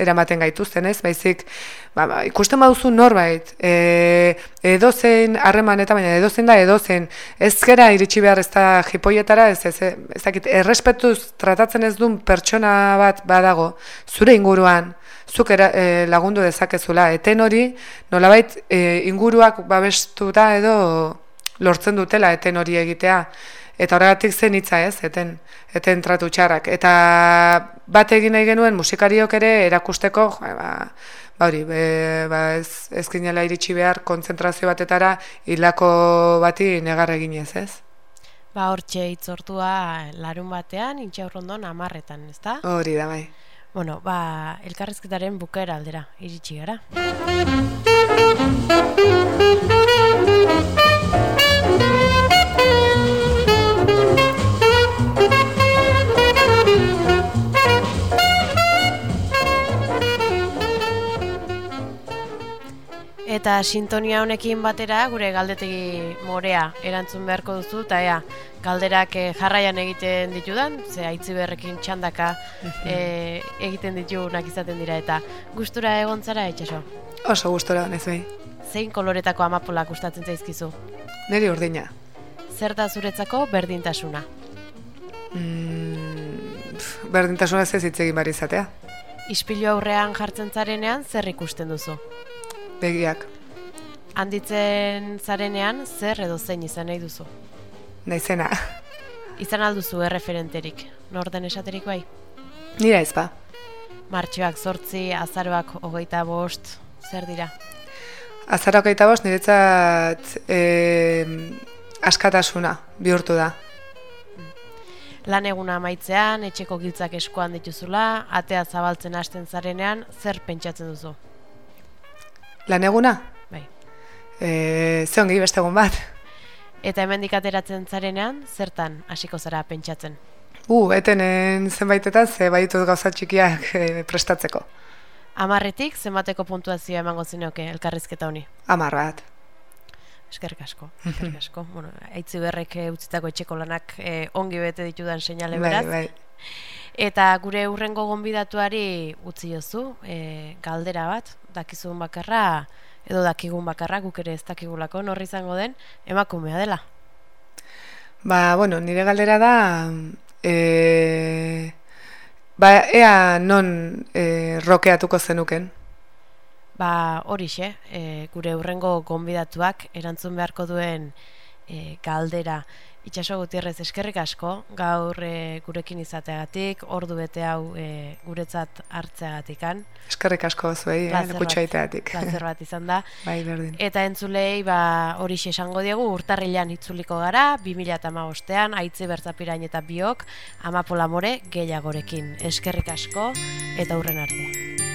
eramaten gaituzten, ez? Baizik ba, ba, ikusten baduzu norbait, e, edozein harremanetan, baina edozein da edozein, ez gera iritsi behar ez da jipoietara, ez, ez, ez dakit, errespetuz tratatzen ez duen pertsona bat badago, zure inguruan, zuk era, e, lagundu dezakezula, eten hori, nolabait e, inguruak babestuta edo lortzen dutela eten hori egitea. Eta horregatik zen hitza ez, eten, eten tratu txarrak. Eta bat egin nahi genuen musikariok ere erakusteko, jo, ba, ba hori, be, ba ez, ez ginela iritsi behar kontzentrazio batetara hilako bati negar eginez ez. Ba, hortxe itzortua larun batean, intxaurrondon amarretan, ezta? Hori da bai. Bueno, ba, elkarrezketaren bukaera aldera, iritsi gara. Eta sintonia honekin batera gure galdetegi morea erantzun beharko duzu eta ea galderak eh, jarraian egiten ditudan, ze aitzi berrekin txandaka eh, egiten ditugunak izaten dira eta gustura egon zara etxaso. Oso gustora honez bai. Zein koloretako amapolak gustatzen zaizkizu? Neri urdina. Zer da zuretzako berdintasuna? Mm, pf, berdintasuna ez hitz egin behar izatea. Ispilu aurrean jartzen zarenean zer ikusten duzu? Begiak. Handitzen zarenean zer edo zein izan nahi duzu? Naizena. Izan alduzu erreferenterik, norden esaterik bai? Nira ez ba. Martxoak zortzi, azaroak hogeita bost, zer dira? Azarok eta bost niretzat e, askatasuna bihurtu da. Lan eguna amaitzean, etxeko giltzak eskuan dituzula, atea zabaltzen hasten zarenean, zer pentsatzen duzu? Lan eguna? Bai. E, ze ongi beste egun bat. Eta hemendik ateratzen zarenean, zertan hasiko zara pentsatzen? U, etenen zenbaitetan ze baditut gauza txikiak e, prestatzeko. Amarretik, zenbateko puntuazioa emango zinioke elkarrizketa honi? Amar bat. Eskerrik asko, eskerrik asko. bueno, aitzi berrek eh, utzitako etxeko lanak eh, ongi bete ditudan seinale Bai, beraz. bai. Eta gure urrengo gonbidatuari utzi jozu, e, galdera bat, dakizun bakarra, edo dakigun bakarra, guk ere ez dakigulako, norri izango den, emakumea dela. Ba, bueno, nire galdera da, e, ba, ea non e, rokeatuko zenuken. Ba, horixe, e, gure urrengo gonbidatuak erantzun beharko duen e, galdera. Itxaso Gutierrez eskerrik asko, gaur e, gurekin izateagatik, ordu bete hau e, guretzat hartzeagatikan. Eskerrik asko zuei, eh, Plazer lekutxa bat- iteatik. plazer bat izan da. bai, berdin. Eta entzulei ba, horixe esango diegu urtarrilan itzuliko gara, 2008an, aitzi bertzapirain eta biok, amapola more gehiagorekin. Eskerrik asko eta hurren arte.